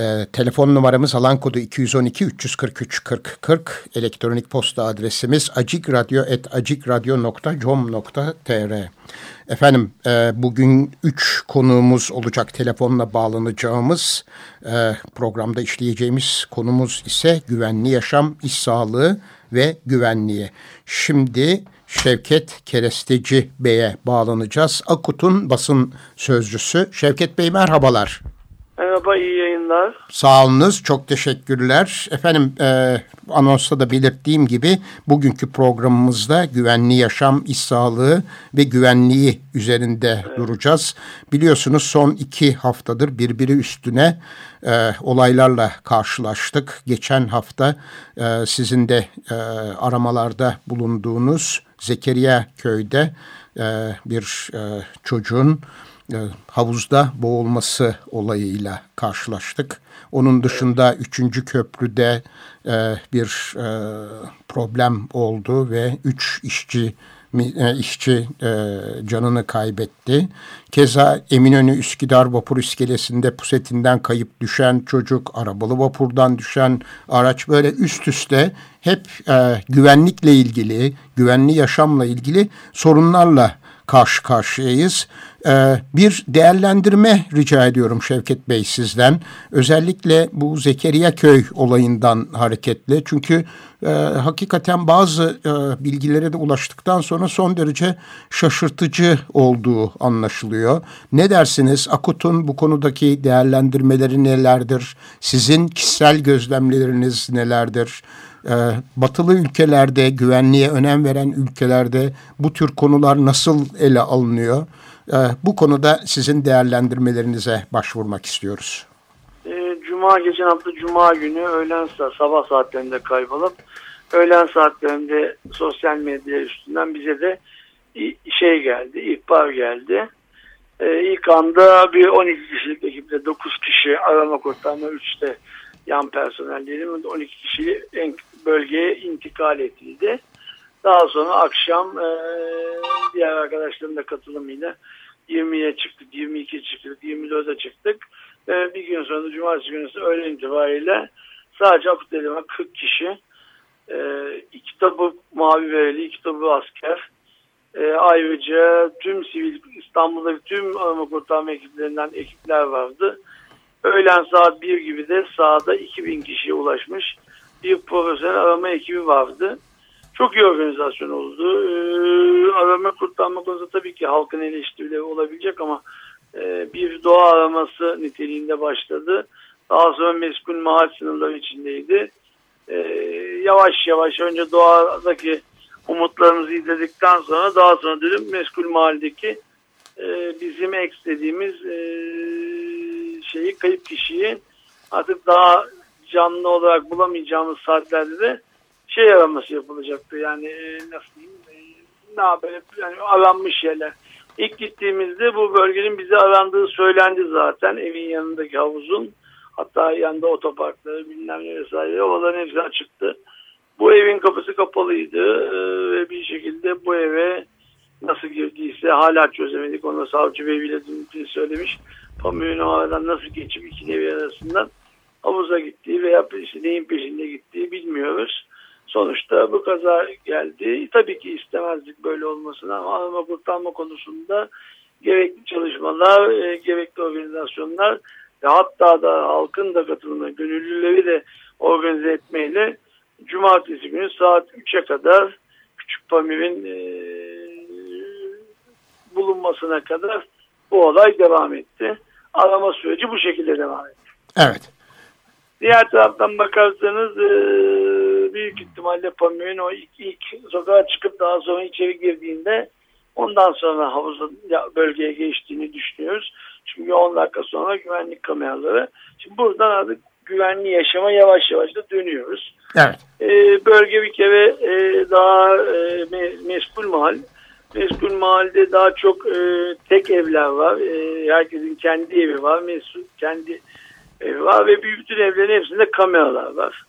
Ee, telefon numaramız alan kodu 212 343 40 40. Elektronik posta adresimiz acikradyo.com.tr Efendim e, bugün üç konuğumuz olacak telefonla bağlanacağımız e, programda işleyeceğimiz konumuz ise güvenli yaşam, iş sağlığı ve güvenliği. Şimdi Şevket Keresteci Bey'e bağlanacağız. Akut'un basın sözcüsü. Şevket Bey merhabalar. Merhaba, iyi yayınlar. Sağolunuz, çok teşekkürler. Efendim, e, anonsta da belirttiğim gibi bugünkü programımızda güvenli yaşam, iş sağlığı ve güvenliği üzerinde evet. duracağız. Biliyorsunuz son iki haftadır birbiri üstüne e, olaylarla karşılaştık. Geçen hafta e, sizin de e, aramalarda bulunduğunuz Zekeriya köyde e, bir e, çocuğun havuzda boğulması olayıyla karşılaştık. Onun dışında üçüncü köprüde e, bir e, problem oldu ve üç işçi e, işçi e, canını kaybetti. Keza Eminönü Üsküdar vapur iskelesinde pusetinden kayıp düşen çocuk, arabalı vapurdan düşen araç böyle üst üste hep e, güvenlikle ilgili, güvenli yaşamla ilgili sorunlarla karşı karşıyayız. Ee, bir değerlendirme rica ediyorum Şevket Bey sizden. Özellikle bu Zekeriya Köy olayından hareketle. Çünkü e, hakikaten bazı e, bilgilere de ulaştıktan sonra son derece şaşırtıcı olduğu anlaşılıyor. Ne dersiniz? Akut'un bu konudaki değerlendirmeleri nelerdir? Sizin kişisel gözlemleriniz nelerdir? E, batılı ülkelerde, güvenliğe önem veren ülkelerde bu tür konular nasıl ele alınıyor? E, bu konuda sizin değerlendirmelerinize başvurmak istiyoruz. E, Cuma geçen hafta Cuma günü öğlen sabah saatlerinde kaybolup öğlen saatlerinde sosyal medya üstünden bize de şey geldi, ihbar geldi. Ee, ilk anda bir 12 kişilik ekiple 9 kişi arama kurtarma 3'te yan personellerin 12 kişi bölgeye intikal edildi. Daha sonra akşam e, diğer arkadaşların da katılımıyla 20'ye çıktık, 22'ye çıktık, 24'e çıktık. Ve bir gün sonra cumartesi günü öğlen itibariyle sadece Akuteli'me 40 kişi, e, iki tabu mavi vereli, iki tabu asker, e, ayrıca tüm sivil İstanbul'daki tüm arama kurtarma ekiplerinden ekipler vardı. Öğlen saat 1 gibi de sahada 2000 kişiye ulaşmış profesyonel arama ekibi vardı. Çok iyi organizasyon oldu. Ee, arama kurtarma konusunda tabii ki halkın eleştirileri olabilecek ama e, bir doğa araması niteliğinde başladı. Daha sonra meskun mahal sınırları içindeydi. E, yavaş yavaş önce doğadaki umutlarımızı izledikten sonra daha sonra dedim meskul mahalledeki e, bizim ex dediğimiz e, şeyi kayıp kişiyi artık daha canlı olarak bulamayacağımız saatlerde de şey araması yapılacaktı. Yani e, nasıl diyeyim e, daha böyle yani aranmış yerler. İlk gittiğimizde bu bölgenin bize arandığı söylendi zaten. Evin yanındaki havuzun hatta yanında otoparkları bilmem ne vesaire oraların hepsi açıktı. Bu evin kapısı kapalıydı e, ve bir şekilde bu eve nasıl girdiyse hala çözemedik. Onu savcı bey bile söylemiş. Pamuğun aradan nasıl geçip iki evi arasından havuza gittiği veya neyin peşinde gittiği bilmiyoruz. Sonuçta bu kaza geldi. Tabii ki istemezdik böyle olmasını ama arama kurtarma konusunda gerekli çalışmalar, e, gerekli organizasyonlar ve hatta da halkın da katılımı, gönüllüleri de organize etmeyle cumartesi günü saat 3'e kadar Küçük Pamir'in e, bulunmasına kadar bu olay devam etti. Arama süreci bu şekilde devam etti. Evet. Diğer taraftan bakarsanız e, büyük ihtimalle Pamu'nun o ilk, ilk sokağa çıkıp daha sonra içeri girdiğinde ondan sonra havuzun bölgeye geçtiğini düşünüyoruz. Şimdi 10 dakika sonra güvenlik kameraları. Şimdi buradan artık güvenli yaşama yavaş yavaş da dönüyoruz. Evet. E, bölge bir kere e, daha e, meskul mahal. Meskul mahalde daha çok e, tek evler var. E, herkesin kendi evi var. Mesul kendi evi var ve bütün evlerin hepsinde kameralar var.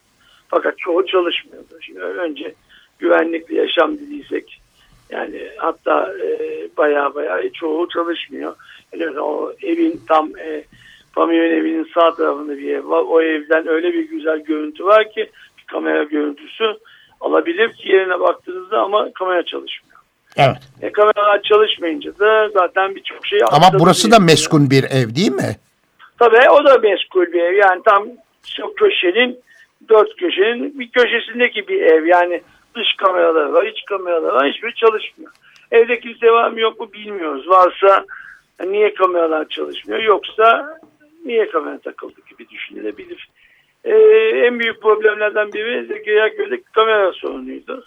Fakat çoğu çalışmıyordu. Şimdi önce güvenlikli yaşam dediysek yani hatta e, baya baya çoğu çalışmıyor. Yani o evin tam e, Pamyon evinin sağ tarafında bir ev var. O evden öyle bir güzel görüntü var ki bir kamera görüntüsü alabilir ki yerine baktığınızda ama kamera çalışmıyor. Evet. E, kameralar çalışmayınca da zaten birçok şey... Ama burası da meskun bir ev değil mi? Tabii o da meskul bir ev. Yani tam köşenin dört köşenin bir köşesindeki bir ev. Yani dış kameralar var, iç kameralar var. Hiçbir çalışmıyor. Evde kimse var mı yok mu bilmiyoruz. Varsa niye kameralar çalışmıyor? Yoksa niye kamera takıldı gibi düşünülebilir. Ee, en büyük problemlerden biri Zekeriya Köy'deki kamera sorunuydu.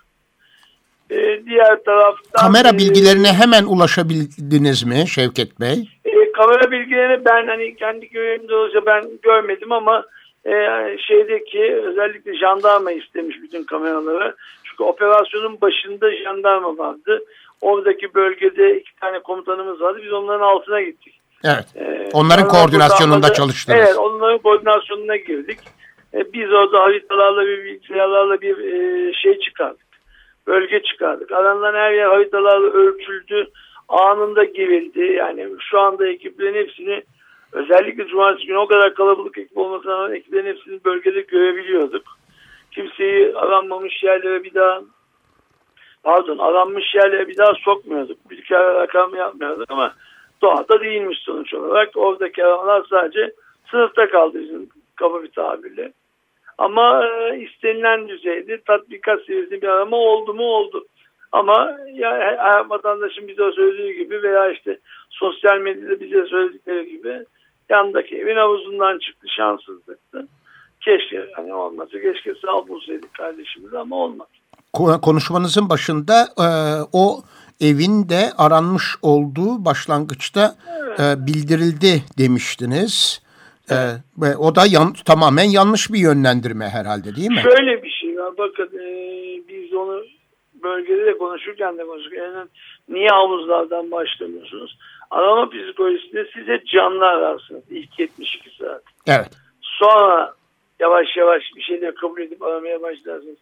Ee, diğer taraftan... Kamera e, bilgilerine hemen ulaşabildiniz mi Şevket Bey? E, kamera bilgilerini ben hani kendi köyümde olsa ben görmedim ama e, şeydeki özellikle jandarma istemiş bütün kameraları. Çünkü operasyonun başında jandarma vardı. Oradaki bölgede iki tane komutanımız vardı. Biz onların altına gittik. Evet. Ee, onların koordinasyonunda çalıştınız. Evet, onların koordinasyonuna girdik. Ee, biz orada haritalarla bir bilgisayarlarla bir e, şey çıkardık. Bölge çıkardık. Aranılan her yer haritalarla ölçüldü. Anında girildi. Yani şu anda ekiplerin hepsini özellikle cumartesi günü o kadar kalabalık ekip olmasına rağmen ekiplerin hepsini bölgede görebiliyorduk. Kimseyi aranmamış yerlere bir daha pardon aranmış yerlere bir daha sokmuyorduk. Bir kere rakam yapmıyorduk ama doğada değilmiş sonuç olarak. Oradaki aramalar sadece sınıfta kaldı bizim kaba bir tabirle. Ama e, istenilen düzeyde tatbikat seviyesinde bir arama oldu mu oldu. Ama ya her vatandaşın bize söylediği gibi veya işte sosyal medyada bize söyledikleri gibi yandaki evin havuzundan çıktı şanssızlıktı. Keşke hani olmasa keşke sağ bulsaydık kardeşimiz ama olmadı. Konuşmanızın başında e, o evin de aranmış olduğu başlangıçta evet. e, bildirildi demiştiniz. E, ve o da yan, tamamen yanlış bir yönlendirme herhalde değil mi? Şöyle bir şey var. Bakın e, biz onu bölgede de konuşurken de yani niye havuzlardan başlamıyorsunuz? Arama psikolojisinde size canlı ararsınız ilk 72 saat. Evet. Sonra yavaş yavaş bir şeyleri kabul edip aramaya başlarsınız.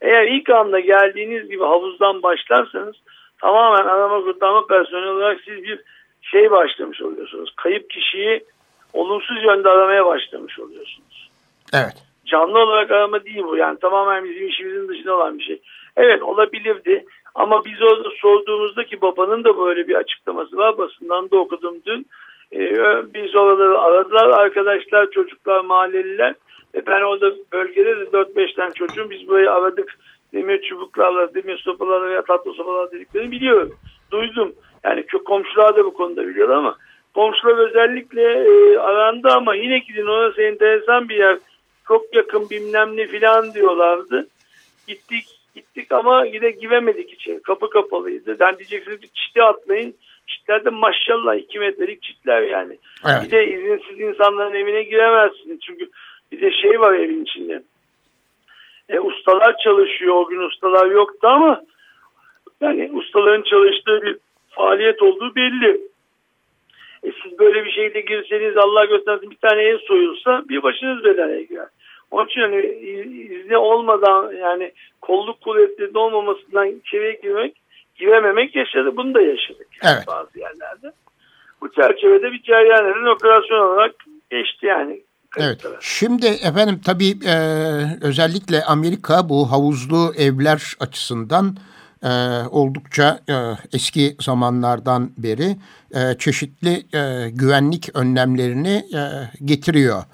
Eğer ilk anda geldiğiniz gibi havuzdan başlarsanız tamamen arama kurtarma personeli olarak siz bir şey başlamış oluyorsunuz. Kayıp kişiyi olumsuz yönde aramaya başlamış oluyorsunuz. Evet. Canlı olarak arama değil bu. Yani tamamen bizim işimizin dışında olan bir şey. Evet olabilirdi. Ama biz orada sorduğumuzda ki babanın da böyle bir açıklaması var. Basından da okudum dün. Ee, biz orada aradılar arkadaşlar, çocuklar, mahalleliler. Ve ben orada bölgede de 4-5 tane çocuğum biz burayı aradık demir çubuklarla, demir sopalarla veya tatlı sopalarla dediklerini biliyorum. Duydum. Yani komşular da bu konuda biliyor ama komşular özellikle e, arandı ama yine gidin orası enteresan bir yer. Çok yakın bilmem ne filan diyorlardı. Gittik gittik ama yine giremedik içeri. Kapı kapalıydı. Ben diyeceksiniz ki çiti atlayın. Çitlerde maşallah 2 metrelik çitler yani. Evet. Bir de izinsiz insanların evine giremezsiniz. Çünkü bir de şey var evin içinde. E, ustalar çalışıyor. O gün ustalar yoktu ama yani ustaların çalıştığı bir faaliyet olduğu belli. E, siz böyle bir şeyde girseniz Allah göstersin bir tane ev soyulsa bir başınız belaya girer. Onun için hani izni olmadan yani kolluk kuvvetlerinde olmamasından içeriye girmek, girememek yaşadı. Bunu da yaşadık yani evet. bazı yerlerde. Bu çerçevede bir ceryan operasyon olarak geçti yani. Evet. Şimdi efendim tabii e, özellikle Amerika bu havuzlu evler açısından e, oldukça e, eski zamanlardan beri e, çeşitli e, güvenlik önlemlerini e, getiriyor.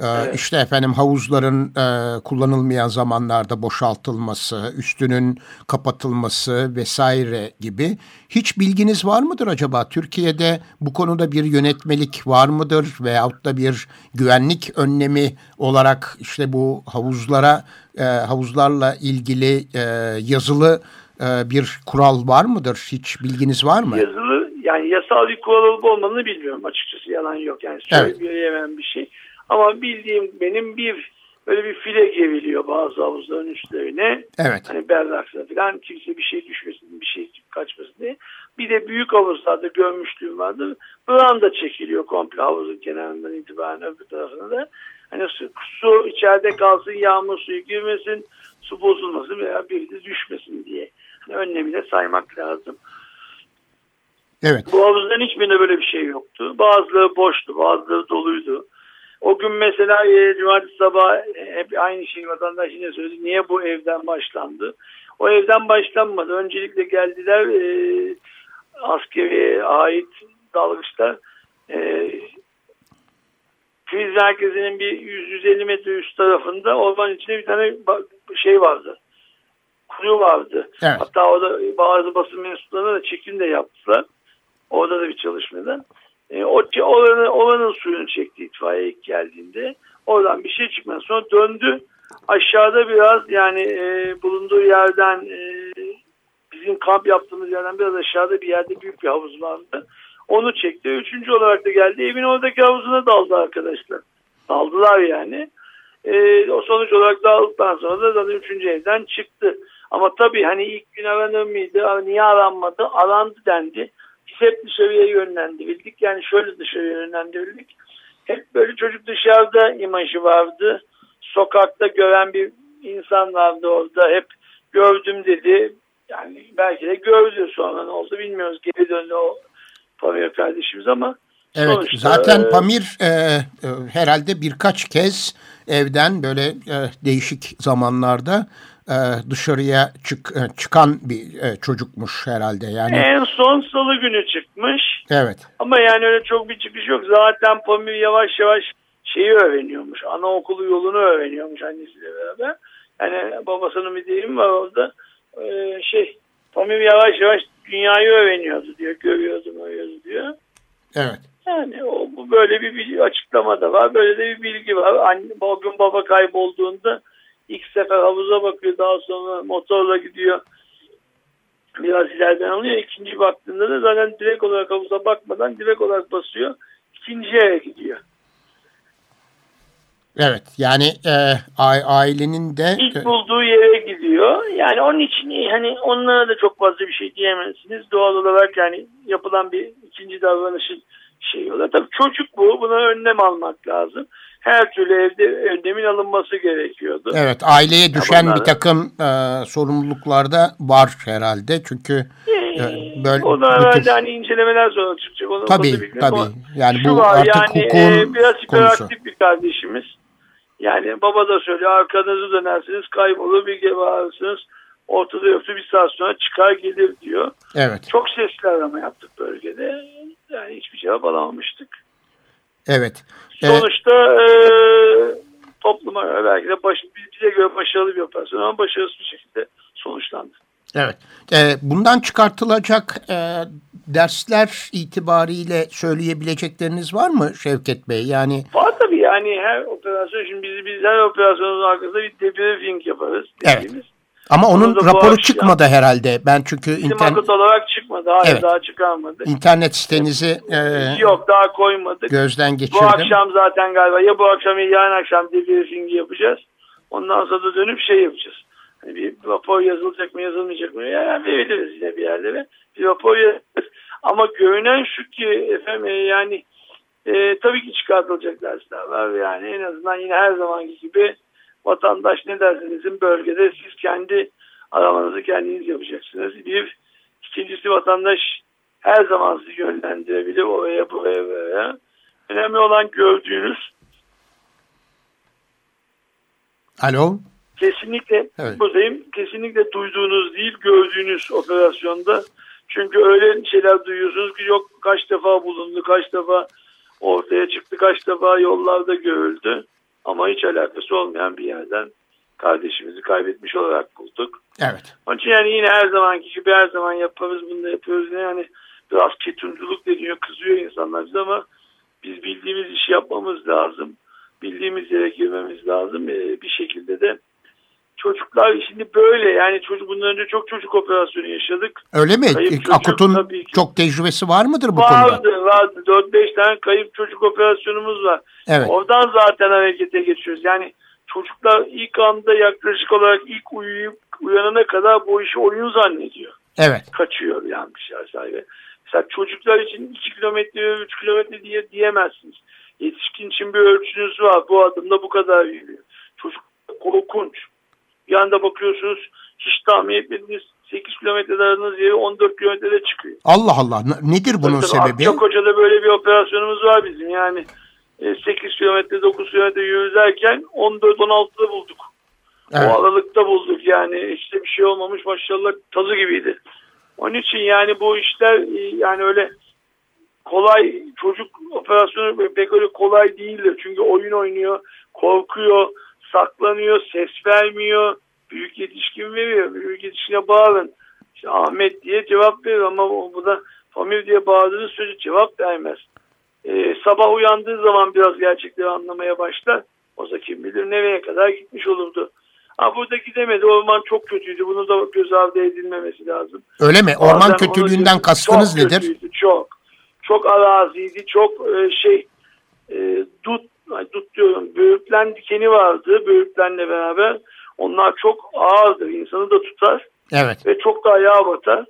Ee, evet. İşte efendim havuzların e, kullanılmayan zamanlarda boşaltılması, üstünün kapatılması vesaire gibi. Hiç bilginiz var mıdır acaba? Türkiye'de bu konuda bir yönetmelik var mıdır? Veyahut da bir güvenlik önlemi olarak işte bu havuzlara, e, havuzlarla ilgili e, yazılı e, bir kural var mıdır? Hiç bilginiz var mı? Yazılı yani yasal bir kural olup olmadığını bilmiyorum açıkçası yalan yok. Yani söyleyemem bir şey. Ama bildiğim benim bir böyle bir file geriliyor bazı havuzların üstlerine. Evet. Hani berraksa falan kimse bir şey düşmesin, bir şey kaçmasın diye. Bir de büyük havuzlarda görmüşlüğüm vardı. Branda çekiliyor komple havuzun kenarından itibaren öbür tarafına da. Hani su, su içeride kalsın, yağmur suyu girmesin, su bozulmasın veya bir de düşmesin diye. Önlemine saymak lazım. Evet. Bu havuzların hiçbirinde böyle bir şey yoktu. Bazıları boştu, bazıları doluydu. O gün mesela e, cumartesi sabah e, hep aynı şeyi vatandaş yine söyledi. Niye bu evden başlandı? O evden başlanmadı. Öncelikle geldiler e, askeri ait dalgıçlar e, kriz merkezinin bir 100-150 metre üst tarafında orman içinde bir tane şey vardı. Kuyu vardı. Evet. Hatta orada bazı basın mensuplarına da çekim de yaptılar. Orada da bir çalışmada. E, o oranın, oranın suyunu çekti itfaiye ilk geldiğinde. Oradan bir şey çıkmadı. Sonra döndü. Aşağıda biraz yani e, bulunduğu yerden e, bizim kamp yaptığımız yerden biraz aşağıda bir yerde büyük bir havuz vardı. Onu çekti. Üçüncü olarak da geldi. Evin oradaki havuzuna daldı arkadaşlar. Daldılar yani. E, o sonuç olarak daldıktan sonra da zaten üçüncü evden çıktı. Ama tabii hani ilk gün aranır mıydı? Niye aranmadı? Arandı dendi. Biz hep dışarıya yönlendirildik. Yani şöyle dışarıya yönlendirildik. Hep böyle çocuk dışarıda imajı vardı. Sokakta gören bir insan vardı orada. Hep gördüm dedi. Yani belki de gördü sonra ne oldu bilmiyoruz. Geri döndü o Pamir kardeşimiz ama Evet sonuçta, zaten e, Pamir e, e, herhalde birkaç kez evden böyle e, değişik zamanlarda dışarıya çık, e, çıkan bir e, çocukmuş herhalde. Yani En son salı günü çıkmış. evet. Ama yani öyle çok bir çıkış yok. Zaten Pamir yavaş yavaş şeyi öğreniyormuş. Anaokulu yolunu öğreniyormuş annesiyle beraber. Yani babasının bir deyimi var orada. Ee, şey Pamir yavaş yavaş dünyayı öğreniyordu diyor. Görüyordu, görüyordu diyor. Evet. Yani o, bu böyle bir, bir açıklama da var. Böyle de bir bilgi var. Anne, o gün baba kaybolduğunda ilk sefer havuza bakıyor. Daha sonra motorla gidiyor. Biraz ileriden alıyor. İkinci baktığında da zaten direkt olarak havuza bakmadan direkt olarak basıyor. İkinci yere gidiyor. Evet yani e, ailenin de İlk bulduğu yere gidiyor. Yani onun için hani onlara da çok fazla bir şey diyemezsiniz. Doğal olarak yani yapılan bir ikinci davranışın şeyi olur. Tabii çocuk bu. Buna önlem almak lazım. Her türlü evde önlemin alınması gerekiyordu. evet aileye düşen bunlar- bir takım e, sorumluluklar da var herhalde. Çünkü e, böyle o da bu herhalde hani incelemeler sonra çıkacak. Onu, Tabii, tabii. ama Yani bu var, artık yani, hukukun e, biraz hiperaktif bir kardeşimiz. Yani baba da söylüyor arkanızı dönersiniz kaybolur bir bağırırsınız. Ortada yoksa bir saat sonra çıkar gelir diyor. evet Çok sesli arama yaptık bölgede. Yani hiçbir cevap alamamıştık. evet. Sonuçta e, topluma göre belki de baş, bize göre başarılı bir operasyon ama başarısız bir şekilde sonuçlandı. Evet. E, bundan çıkartılacak e, dersler itibariyle söyleyebilecekleriniz var mı Şevket Bey? Yani Var tabii yani her operasyon şimdi biz, biz her operasyonun arkasında bir debriefing yaparız. Evet. dediğimiz. Ama onun Onu da bu raporu akşam- çıkmadı herhalde. Ben çünkü Bizim internet olarak çıkmadı. Hayır Evet. daha çıkarmadı. internet sitenizi e, Yok daha koymadık. gözden Bu geçirdim. akşam zaten galiba ya bu akşam ya yarın akşam debriefing'i yapacağız. Ondan sonra da dönüp şey yapacağız. Hani bir rapor yazılacak mı yazılmayacak mı? Yani veririz yine bir yerlere. Bir rapor yazarız. Ama görünen şu ki efendim e, yani e, tabii ki çıkartılacak dersler var. Yani en azından yine her zamanki gibi vatandaş ne dersinizin bölgede siz kendi aramanızı kendiniz yapacaksınız. Bir, ikincisi vatandaş her zaman sizi yönlendirebilir oraya buraya buraya. Önemli olan gördüğünüz Alo. kesinlikle Evet. buradayım. Kesinlikle duyduğunuz değil gördüğünüz operasyonda. Çünkü öyle şeyler duyuyorsunuz ki yok kaç defa bulundu, kaç defa ortaya çıktı, kaç defa yollarda görüldü. Ama hiç alakası olmayan bir yerden kardeşimizi kaybetmiş olarak bulduk. Evet. Onun için yani yine her zamanki gibi her zaman yaparız bunu da yapıyoruz. Yani biraz ketumculuk deniyor, kızıyor insanlar bize ama biz bildiğimiz işi yapmamız lazım. Bildiğimiz yere girmemiz lazım. Ee, bir şekilde de çocuklar şimdi böyle yani çocuk bundan önce çok çocuk operasyonu yaşadık. Öyle mi? Kayıp çocuk Akut'un ki. çok tecrübesi var mıdır bu konuda? Vardı vardı 4-5 tane kayıp çocuk operasyonumuz var. Evet. Oradan zaten harekete geçiyoruz. Yani çocuklar ilk anda yaklaşık olarak ilk uyuyup uyanana kadar bu işi oyun zannediyor. Evet. Kaçıyor yani bir şey sahibi. Mesela çocuklar için 2 kilometre 3 kilometre diye diyemezsiniz. Yetişkin için bir ölçünüz var. Bu adımda bu kadar yürüyor. Çocuk korkunç. Bir anda bakıyorsunuz hiç tahmin etmediğiniz 8 kilometrede aradığınız yeri 14 kilometrede çıkıyor. Allah Allah. Nedir bunun Tabii, sebebi? Akçakoca'da böyle bir operasyonumuz var bizim. Yani e, 8 kilometre 9 kilometre yüzerken 14-16'da bulduk. Evet. O aralıkta bulduk yani işte bir şey olmamış maşallah tazı gibiydi. Onun için yani bu işler e, yani öyle kolay çocuk operasyonu pek öyle kolay değildir. Çünkü oyun oynuyor, korkuyor, saklanıyor, ses vermiyor. Büyük yetişkin veriyor. Büyük yetişkine bağırın. İşte Ahmet diye cevap veriyor ama bu bu da Famir diye bağırdığınız sürece cevap vermez. Ee, sabah uyandığı zaman biraz gerçekleri anlamaya başlar. O da kim bilir nereye kadar gitmiş olurdu. Ha burada gidemedi. Orman çok kötüydü. Bunu da göz ardı edilmemesi lazım. Öyle mi? Orman Bazen kötülüğünden onu- kastınız çok nedir? Kötüydü, çok. Çok araziydi. Çok e, şey e, dut, dut diyorum. Böğürtlen dikeni vardı. Böğürtlenle beraber. Onlar çok ağırdır. insanı da tutar. Evet. Ve çok da ayağa batar.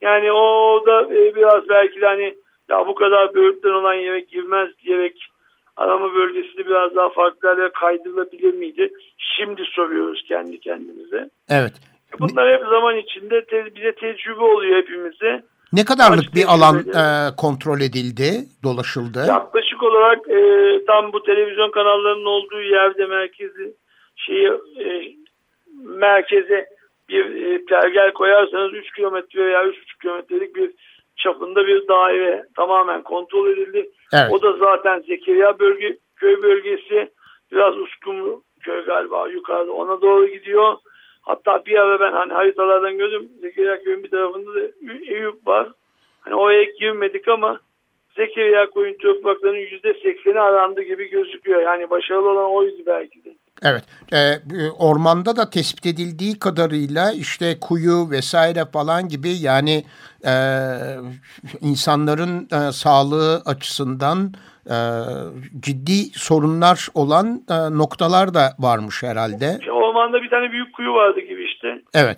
Yani o da e, biraz belki de hani ya bu kadar böğürtlen olan yere girmez diyerek arama bölgesini biraz daha farklı yerlere kaydırılabilir miydi? Şimdi soruyoruz kendi kendimize. Evet. Bunlar hep zaman içinde te- bize tecrübe oluyor hepimize. Ne kadarlık Başka bir alan e, kontrol edildi, dolaşıldı? Yaklaşık olarak e, tam bu televizyon kanallarının olduğu yerde merkezi şeyi e, merkeze bir e, pergel koyarsanız 3 kilometre veya 3,5 kilometrelik bir çapında bir daire tamamen kontrol edildi. Evet. O da zaten Zekeriya bölge köy bölgesi biraz Uskumru köy galiba yukarıda ona doğru gidiyor. Hatta bir ara ben hani haritalardan gördüm Zekeriya köyün bir tarafında da Eyüp var. Hani oraya girmedik ama Zekeriya koyun topraklarının yüzde sekseni arandı gibi gözüküyor. Yani başarılı olan oydu belki de. Evet. E, ormanda da tespit edildiği kadarıyla işte kuyu vesaire falan gibi yani e, insanların e, sağlığı açısından e, ciddi sorunlar olan e, noktalar da varmış herhalde. İşte ormanda bir tane büyük kuyu vardı gibi işte. Evet.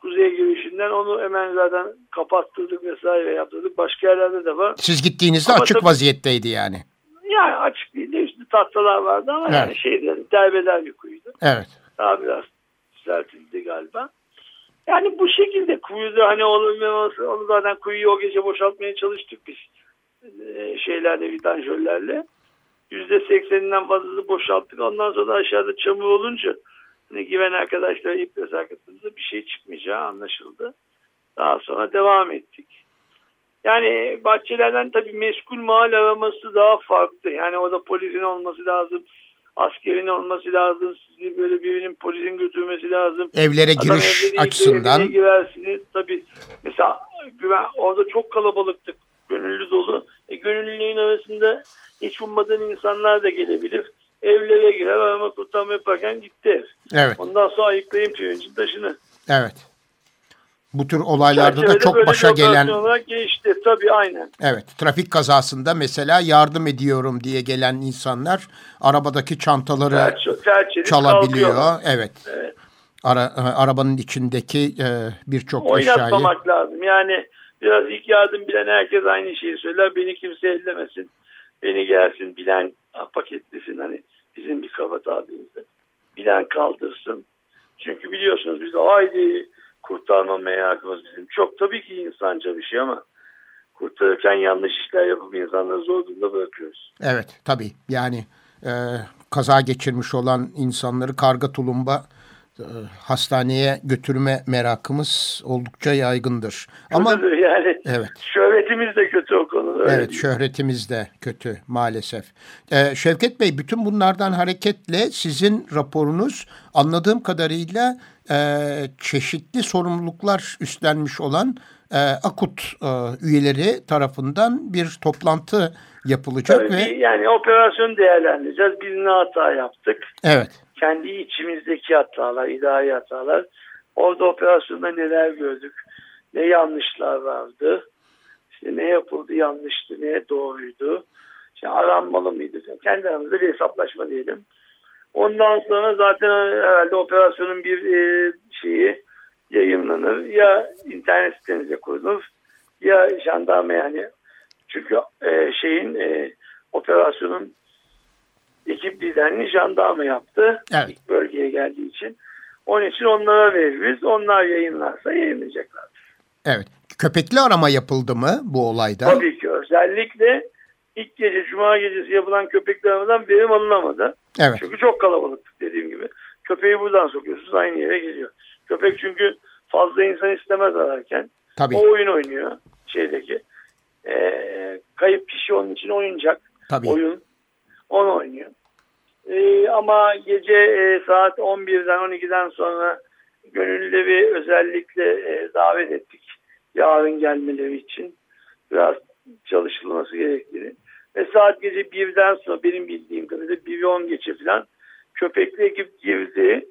Kuzey girişinden onu hemen zaten kapattırdık vesaire yaptırdık. Başka yerlerde de var. Siz gittiğinizde Ama açık tabii- vaziyetteydi yani. Yani açık değil de üstü tahtalar vardı ama Evet. yani şeydi derbeder bir kuyuydu. Evet. Daha biraz düzeltildi galiba. Yani bu şekilde kuyuda hani olmaması onu zaten kuyuyu o gece boşaltmaya çalıştık biz. Ee, şeylerle vidanjörlerle. Yüzde sekseninden fazlası boşalttık. Ondan sonra aşağıda çamur olunca güven arkadaşlar iple sarkıttığımızda bir şey çıkmayacağı anlaşıldı. Daha sonra devam ettik. Yani bahçelerden tabii meskul mahal araması daha farklı. Yani orada polisin olması lazım. Askerin olması lazım. Sizi böyle birinin polisin götürmesi lazım. Evlere Adam giriş değil, açısından. evine girersiniz. Tabii mesela güven, orada çok kalabalıktık. Gönüllü dolu. E, gönüllülüğün arasında hiç ummadığın insanlar da gelebilir. Evlere girer arama kurtarma yaparken gitti ev. Evet. Ondan sonra ayıklayayım pirincin taşını. Evet. Bu tür olaylarda da Çerçevede çok böyle başa gelen olarak geçti. Tabii aynen. Evet, trafik kazasında mesela yardım ediyorum diye gelen insanlar arabadaki çantaları Ter, ter çelip çalabiliyor. Evet. Evet. Ara, arabanın içindeki e, birçok eşyayı. Oynatmamak lazım. Yani biraz ilk yardım bilen herkes aynı şeyi söyler. Beni kimse ellemesin. Beni gelsin bilen paketlesin. Hani bizim bir kaba tabirimizde. Bilen kaldırsın. Çünkü biliyorsunuz biz haydi kurtarma merakımız bizim. Çok tabii ki insanca bir şey ama kurtarırken yanlış işler yapıp insanları zor durumda bırakıyoruz. Evet, tabii. Yani e, kaza geçirmiş olan insanları karga tulumba hastaneye götürme merakımız oldukça yaygındır. Ama yani. evet. Şöhretimiz de kötü o konuda. Evet şöhretimiz de kötü maalesef. Ee, Şevket Bey bütün bunlardan hareketle sizin raporunuz anladığım kadarıyla e, çeşitli sorumluluklar üstlenmiş olan e, AKUT e, üyeleri tarafından bir toplantı yapılacak Tabii ve yani operasyon değerlendireceğiz. Biz ne hata yaptık? evet kendi içimizdeki hatalar, idari hatalar. Orada operasyonda neler gördük, ne yanlışlar vardı, işte ne yapıldı yanlıştı, ne doğruydu, işte aranmalı mıydı, kendi aramızda bir hesaplaşma diyelim. Ondan sonra zaten herhalde operasyonun bir e, şeyi yayınlanır. Ya internet sitenize koyulur ya jandarma yani. Çünkü e, şeyin e, operasyonun ekip liderini jandarma yaptı. Evet. Bölgeye geldiği için. Onun için onlara veririz. Onlar yayınlarsa yayınlayacaklar. Evet. Köpekli arama yapıldı mı bu olayda? Tabii ki özellikle ilk gece Cuma gecesi yapılan köpekli aramadan verim alınamadı. Evet. Çünkü çok kalabalık dediğim gibi. Köpeği buradan sokuyorsunuz aynı yere geliyor. Köpek çünkü fazla insan istemez ararken. Tabii. O oyun oynuyor şeydeki. Ee, kayıp kişi onun için oyuncak. Tabii. Oyun. Onu oynuyor. Ee, ama gece e, saat 11'den 12'den sonra gönüllüleri özellikle e, davet ettik. Yarın gelmeleri için. Biraz çalışılması gerektiğini. Ve saat gece 1'den sonra benim bildiğim kadarıyla 1'i 10 geçe falan köpekli ekip girdi.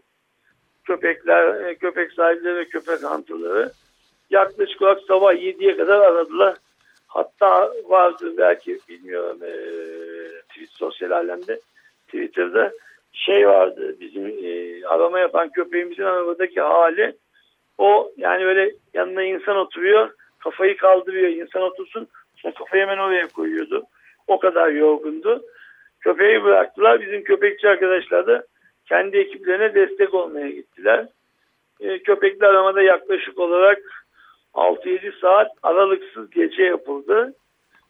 Köpekler, e, köpek sahipleri ve köpek hantıları yaklaşık olarak sabah 7'ye kadar aradılar. Hatta vardı belki bilmiyorum e, tweet sosyal alemde Twitter'da şey vardı bizim e, arama yapan köpeğimizin arabadaki hali o yani böyle yanına insan oturuyor kafayı kaldırıyor insan otursun sonra kafayı hemen oraya koyuyordu. O kadar yorgundu. Köpeği bıraktılar. Bizim köpekçi arkadaşlar da kendi ekiplerine destek olmaya gittiler. E, köpekli aramada yaklaşık olarak 6-7 saat aralıksız gece yapıldı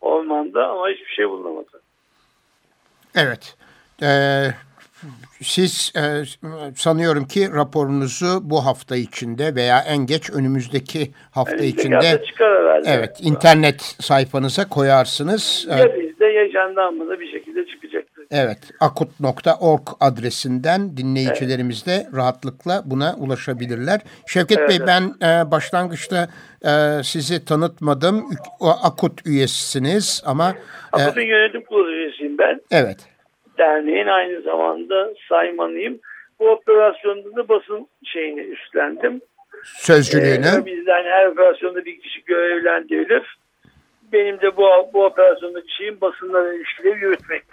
ormanda ama hiçbir şey bulunamadı. Evet. Ee, siz e, sanıyorum ki raporunuzu bu hafta içinde veya en geç önümüzdeki hafta Yani içinde çıkar herhalde. evet internet sayfanıza koyarsınız. Ya bizde ya jandarmada bir şekilde. Evet, akut.org adresinden dinleyicilerimiz de rahatlıkla buna ulaşabilirler. Şevket Evet, Bey ben e, başlangıçta e, sizi tanıtmadım. Akut üyesisiniz ama e, Akut'un yönetim kurulu üyesiyim ben. evet. Derneğin aynı zamanda saymanıyım. Bu operasyonda da basın şeyini üstlendim. Sözcülüğünü. Ee, bizden her operasyonda bir kişi görevlendirilir. Benim de bu, bu operasyondaki şeyim basınla ilişkileri yürütmek.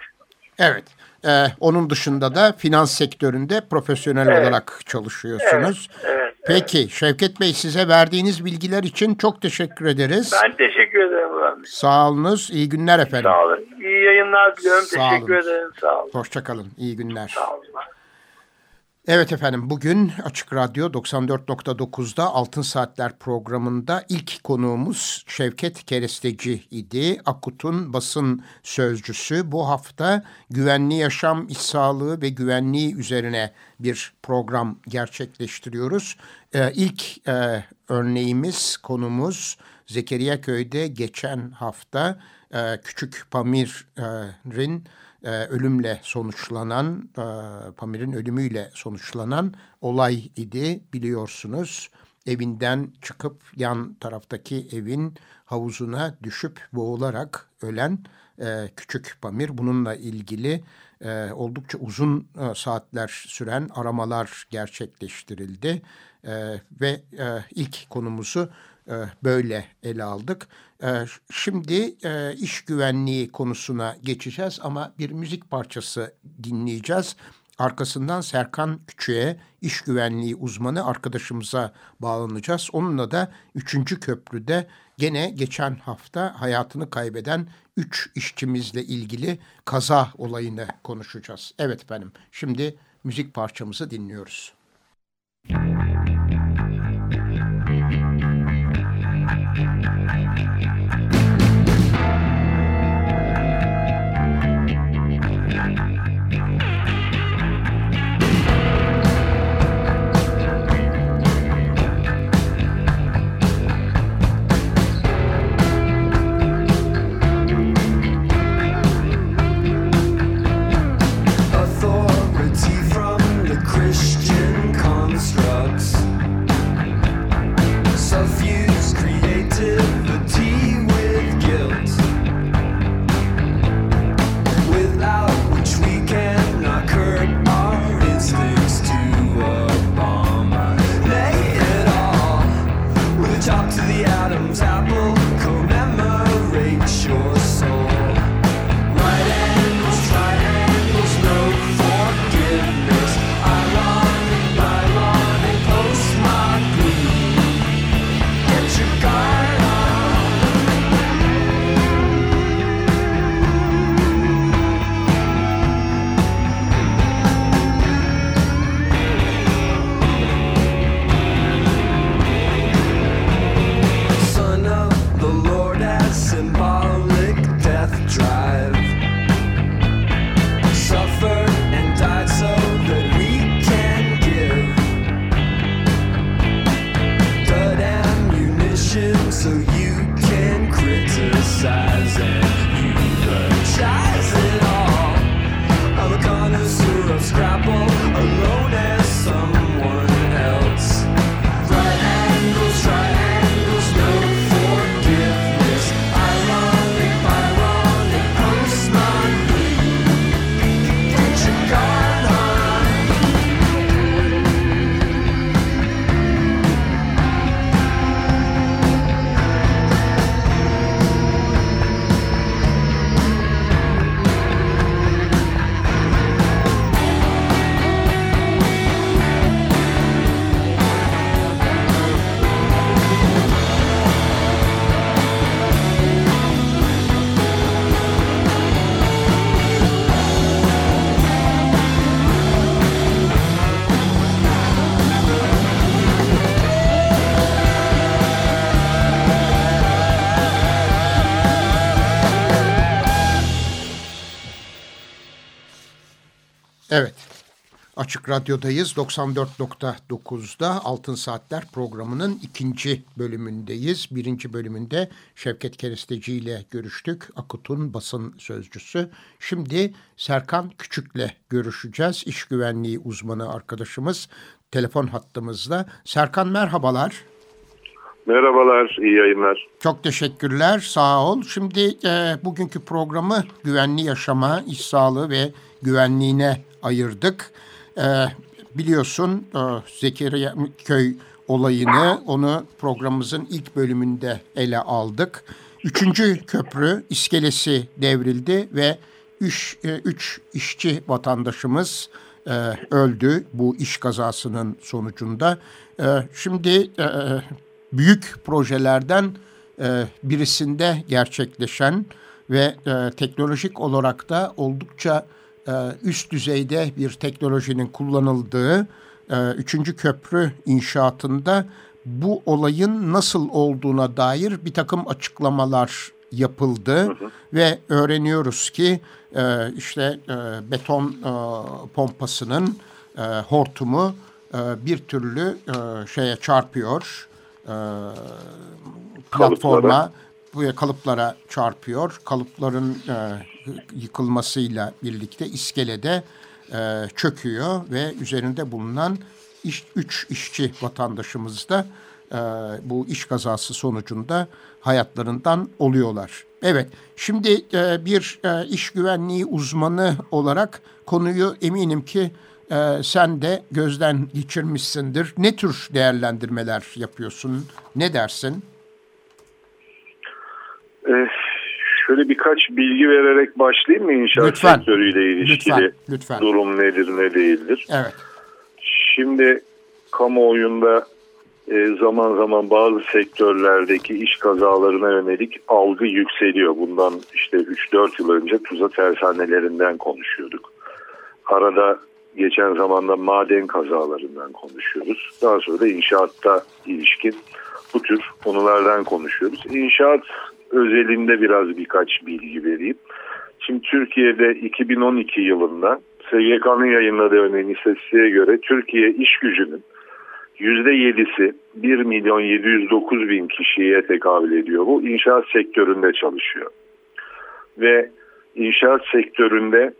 Evet. E, onun dışında da finans sektöründe profesyonel Evet. olarak çalışıyorsunuz. Evet. Peki Şevket Bey size verdiğiniz bilgiler için çok teşekkür ederiz. Ben teşekkür ederim Burhan Bey. Sağ olunuz. İyi günler efendim. Sağ olun. İyi yayınlar diliyorum. Sağ teşekkür olun. ederim. Sağ olun. Hoşçakalın. İyi günler. Sağ olun. Evet efendim bugün Açık Radyo 94.9'da Altın Saatler programında ilk konuğumuz Şevket Keresteci idi. Akut'un basın sözcüsü. Bu hafta güvenli yaşam, iş sağlığı ve güvenliği üzerine bir program gerçekleştiriyoruz. Ee, ilk e, örneğimiz, konumuz Zekeriya Köy'de geçen hafta e, Küçük Pamir'in e, ölümle sonuçlanan, e, Pamir'in ölümüyle sonuçlanan olay idi biliyorsunuz. Evinden çıkıp yan taraftaki evin havuzuna düşüp boğularak ölen e, Küçük Pamir. Bununla ilgili e, oldukça uzun e, saatler süren aramalar gerçekleştirildi. E, ve e, ilk konumuzu e, böyle ele aldık. E, Şimdi e, iş güvenliği konusuna geçeceğiz ama bir müzik parçası dinleyeceğiz. Arkasından Serkan Küçük'e iş güvenliği uzmanı arkadaşımıza bağlanacağız. Onunla da 3. köprüde gene geçen hafta hayatını kaybeden 3 işçimizle ilgili kaza olayını konuşacağız. Evet efendim şimdi müzik parçamızı dinliyoruz. authority Açık Radyo'dayız. 94.9'da Altın Saatler programının ikinci bölümündeyiz. Birinci bölümünde Şevket Keresteci ile görüştük. Akut'un basın sözcüsü. Şimdi Serkan Küçük'le görüşeceğiz. İş güvenliği uzmanı arkadaşımız telefon hattımızda. Serkan merhabalar. Merhabalar, iyi yayınlar. Çok teşekkürler, sağ ol. Şimdi e, bugünkü programı güvenli yaşama, iş sağlığı ve güvenliğine ayırdık. E, biliyorsun e, Zekeriya köy olayını onu programımızın ilk bölümünde ele aldık. Üçüncü köprü iskelesi devrildi ve üç, e, üç işçi vatandaşımız e, öldü bu iş kazasının sonucunda. E, şimdi e, büyük projelerden e, birisinde gerçekleşen ve e, teknolojik olarak da oldukça üst düzeyde bir teknolojinin kullanıldığı e, üçüncü köprü inşaatında bu olayın nasıl olduğuna dair bir takım açıklamalar yapıldı hı hı. ve öğreniyoruz ki e, işte e, beton e, pompasının e, hortumu e, bir türlü e, şeye çarpıyor e, platforma bu kalıplara çarpıyor. Kalıpların e, yıkılmasıyla birlikte iskelede e, çöküyor ve üzerinde bulunan iş, üç işçi vatandaşımız da e, bu iş kazası sonucunda hayatlarından oluyorlar. Evet, şimdi e, bir e, iş güvenliği uzmanı olarak konuyu eminim ki e, sen de gözden geçirmişsindir. Ne tür değerlendirmeler yapıyorsun? Ne dersin? Ee, şöyle birkaç bilgi vererek başlayayım mı inşaat lütfen. sektörüyle ilişkili lütfen, lütfen. durum nedir ne değildir? Evet. Şimdi kamuoyunda e, zaman zaman bazı sektörlerdeki iş kazalarına yönelik algı yükseliyor. Bundan işte 3-4 yıl önce Tuzla tersanelerinden konuşuyorduk. Arada geçen zamanda maden kazalarından konuşuyoruz. Daha sonra da inşaatta ilişkin bu tür konulardan konuşuyoruz. İnşaat özelinde biraz birkaç bilgi vereyim. Şimdi Türkiye'de 2012 yılında SGK'nın yayınladığı örneğin istatistiğe göre Türkiye iş gücünün %7'si 1 milyon 709 bin kişiye tekabül ediyor. Bu inşaat sektöründe çalışıyor. Ve inşaat sektöründe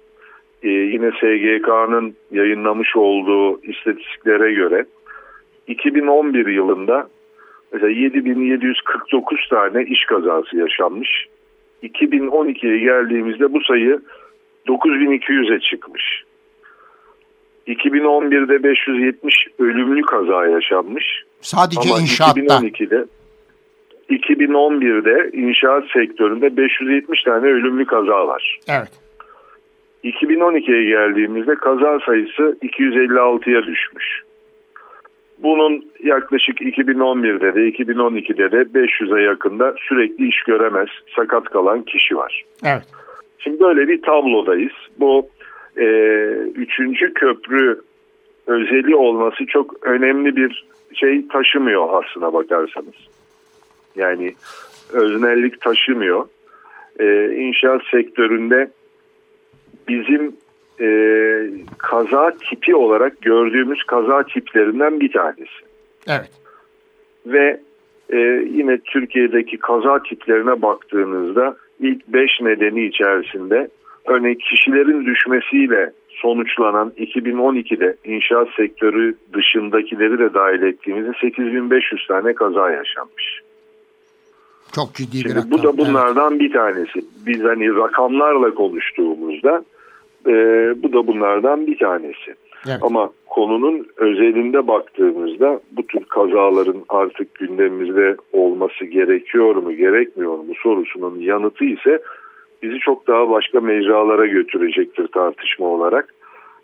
e, yine SGK'nın yayınlamış olduğu istatistiklere göre 2011 yılında mesela 7749 tane iş kazası yaşanmış. 2012'ye geldiğimizde bu sayı 9200'e çıkmış. 2011'de 570 ölümlü kaza yaşanmış. Sadece Ama inşaatta. 2012'de 2011'de inşaat sektöründe 570 tane ölümlü kaza var. Evet. 2012'ye geldiğimizde kaza sayısı 256'ya düşmüş. Bunun yaklaşık 2011'de de 2012'de de 500'e yakında sürekli iş göremez, sakat kalan kişi var. Evet. Şimdi böyle bir tablodayız. Bu e, üçüncü köprü özeli olması çok önemli bir şey taşımıyor aslına bakarsanız. Yani öznellik taşımıyor. E, inşaat sektöründe bizim e, kaza tipi olarak gördüğümüz kaza tiplerinden bir tanesi. Evet. Ve e, yine Türkiye'deki kaza tiplerine baktığınızda ilk beş nedeni içerisinde örneğin kişilerin düşmesiyle sonuçlanan 2012'de inşaat sektörü dışındakileri de dahil ettiğimizde 8500 tane kaza yaşanmış. Çok ciddi Şimdi bir rakam. Bu da bunlardan evet. bir tanesi. Biz hani rakamlarla konuştuğumuzda e, bu da bunlardan bir tanesi. Evet. Ama konunun özelinde baktığımızda bu tür kazaların artık gündemimizde olması gerekiyor mu gerekmiyor mu sorusunun yanıtı ise bizi çok daha başka mecralara götürecektir tartışma olarak.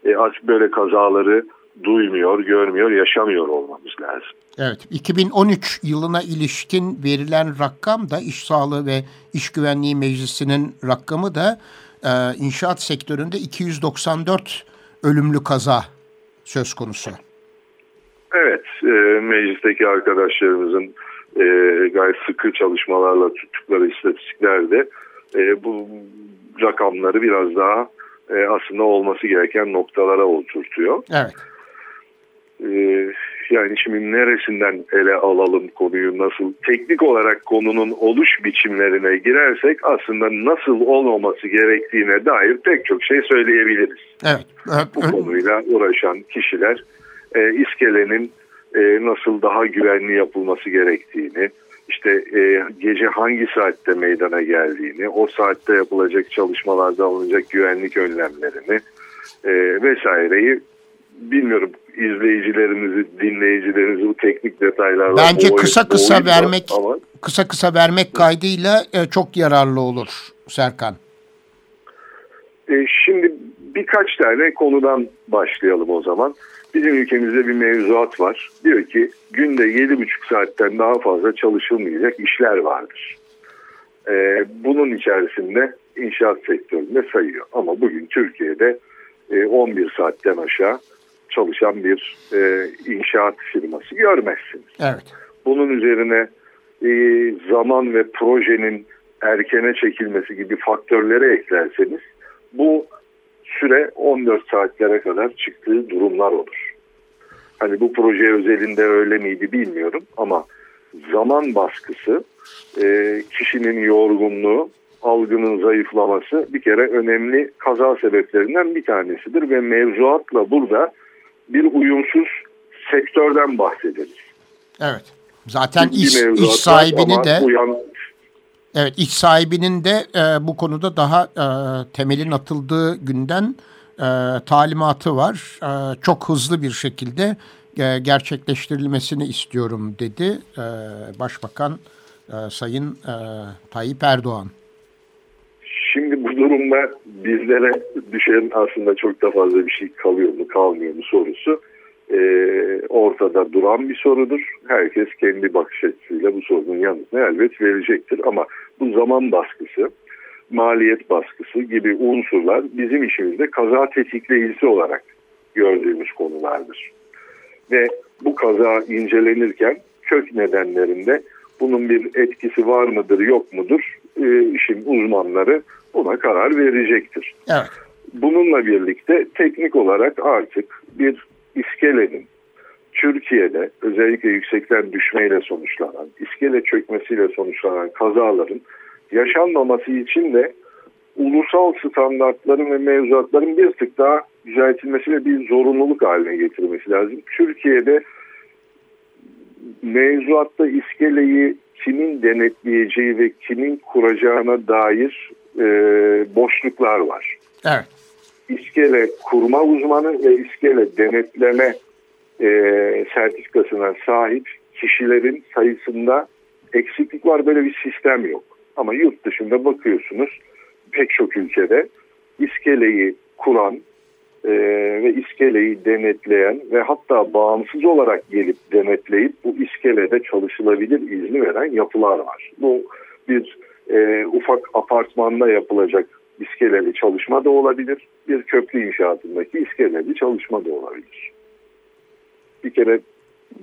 E artık böyle kazaları duymuyor, görmüyor, yaşamıyor olmamız lazım. Evet, 2013 yılına ilişkin verilen rakam da İş Sağlığı ve İş Güvenliği Meclisi'nin rakamı da e, inşaat sektöründe 294 ölümlü kaza söz konusu. Evet, e, meclisteki arkadaşlarımızın e, gayet sıkı çalışmalarla tuttukları istatistiklerde e, bu rakamları biraz daha e, aslında olması gereken noktalara oturtuyor. Evet. E, yani şimdi neresinden ele alalım konuyu nasıl teknik olarak konunun oluş biçimlerine girersek aslında nasıl olmaması gerektiğine dair pek çok şey söyleyebiliriz. Evet. Bu konuyla uğraşan kişiler e, iskelenin e, nasıl daha güvenli yapılması gerektiğini, işte e, gece hangi saatte meydana geldiğini, o saatte yapılacak çalışmalarda alınacak güvenlik önlemlerini e, vesaireyi bilmiyorum izleyicilerimizi, dinleyicilerimizi bu teknik detaylarla Bence kısa kısa vermek ama, kısa kısa vermek kaydıyla e, çok yararlı olur Serkan. E, şimdi birkaç tane konudan başlayalım o zaman. Bizim ülkemizde bir mevzuat var. Diyor ki günde 7,5 saatten daha fazla çalışılmayacak işler vardır. Ee, bunun içerisinde inşaat sektöründe sayıyor. Ama bugün Türkiye'de e, 11 saatten aşağı çalışan bir e, inşaat firması görmezsiniz. Evet. Bunun üzerine e, zaman ve projenin erkene çekilmesi gibi faktörleri eklerseniz bu süre 14 saatlere kadar çıktığı durumlar olur. Hani bu proje özelinde öyle miydi bilmiyorum ama zaman baskısı, e, kişinin yorgunluğu, algının zayıflaması bir kere önemli kaza sebeplerinden bir tanesidir ve mevzuatla burada bir uyumsuz sektörden bahsederiz. Evet. Zaten iş, iş sahibini de uyan, Evet iş sahibinin de e, bu konuda daha e, temelin atıldığı günden e, talimatı var. E, çok hızlı bir şekilde e, gerçekleştirilmesini istiyorum dedi e, Başbakan e, Sayın e, Tayyip Erdoğan. Şimdi bu durumda bizlere düşen aslında çok da fazla bir şey kalıyor mu kalmıyor mu sorusu e, ortada duran bir sorudur. Herkes kendi bakış açısıyla bu sorunun yanıtını elbet verecektir. Ama bu zaman baskısı, maliyet baskısı gibi unsurlar bizim işimizde kaza tetikleyicisi olarak gördüğümüz konulardır. Ve bu kaza incelenirken kök nedenlerinde bunun bir etkisi var mıdır yok mudur e, işin uzmanları buna karar verecektir. Evet. Bununla birlikte teknik olarak artık bir iskelenin Türkiye'de özellikle yüksekten düşmeyle sonuçlanan, iskele çökmesiyle sonuçlanan kazaların yaşanmaması için de ulusal standartların ve mevzuatların bir tık daha düzeltilmesi ve bir zorunluluk haline getirmesi lazım. Türkiye'de mevzuatta iskeleyi kimin denetleyeceği ve kimin kuracağına dair e, boşluklar var. Evet. İskele kurma uzmanı ve iskele denetleme e, sertifikasına sahip kişilerin sayısında eksiklik var. Böyle bir sistem yok. Ama yurt dışında bakıyorsunuz pek çok ülkede iskeleyi kuran e, ve iskeleyi denetleyen ve hatta bağımsız olarak gelip denetleyip bu iskelede çalışılabilir izni veren yapılar var. Bu bir e, ufak apartmanda yapılacak iskeleli çalışma da olabilir. Bir köprü inşaatındaki iskeleli çalışma da olabilir. Bir kere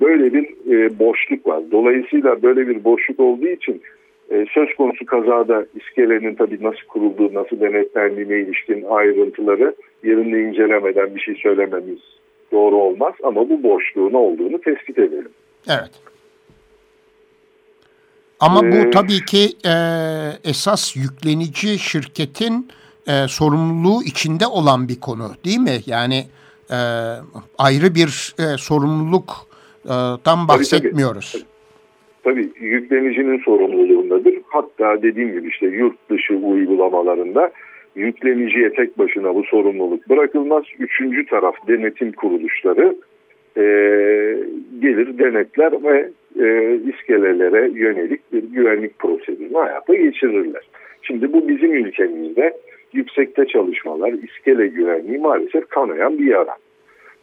böyle bir e, boşluk var. Dolayısıyla böyle bir boşluk olduğu için e, söz konusu kazada iskelenin tabii nasıl kurulduğu, nasıl denetlendiğine ilişkin ayrıntıları yerinde incelemeden bir şey söylememiz doğru olmaz. Ama bu boşluğun olduğunu tespit edelim. Evet. Ama bu Ee, tabii ki e, esas yüklenici şirketin e, sorumluluğu içinde olan bir konu değil mi? Yani e, ayrı bir e, sorumluluktan bahsetmiyoruz. Tabii yüklenicinin sorumluluğundadır. Hatta dediğim gibi işte yurt dışı uygulamalarında yükleniciye tek başına bu sorumluluk bırakılmaz. Üçüncü taraf denetim kuruluşları e, gelir denetler ve e, iskelelere yönelik bir güvenlik prosedürünü hayata geçirirler. Şimdi bu bizim ülkemizde yüksekte çalışmalar, iskele güvenliği maalesef kanayan bir yara.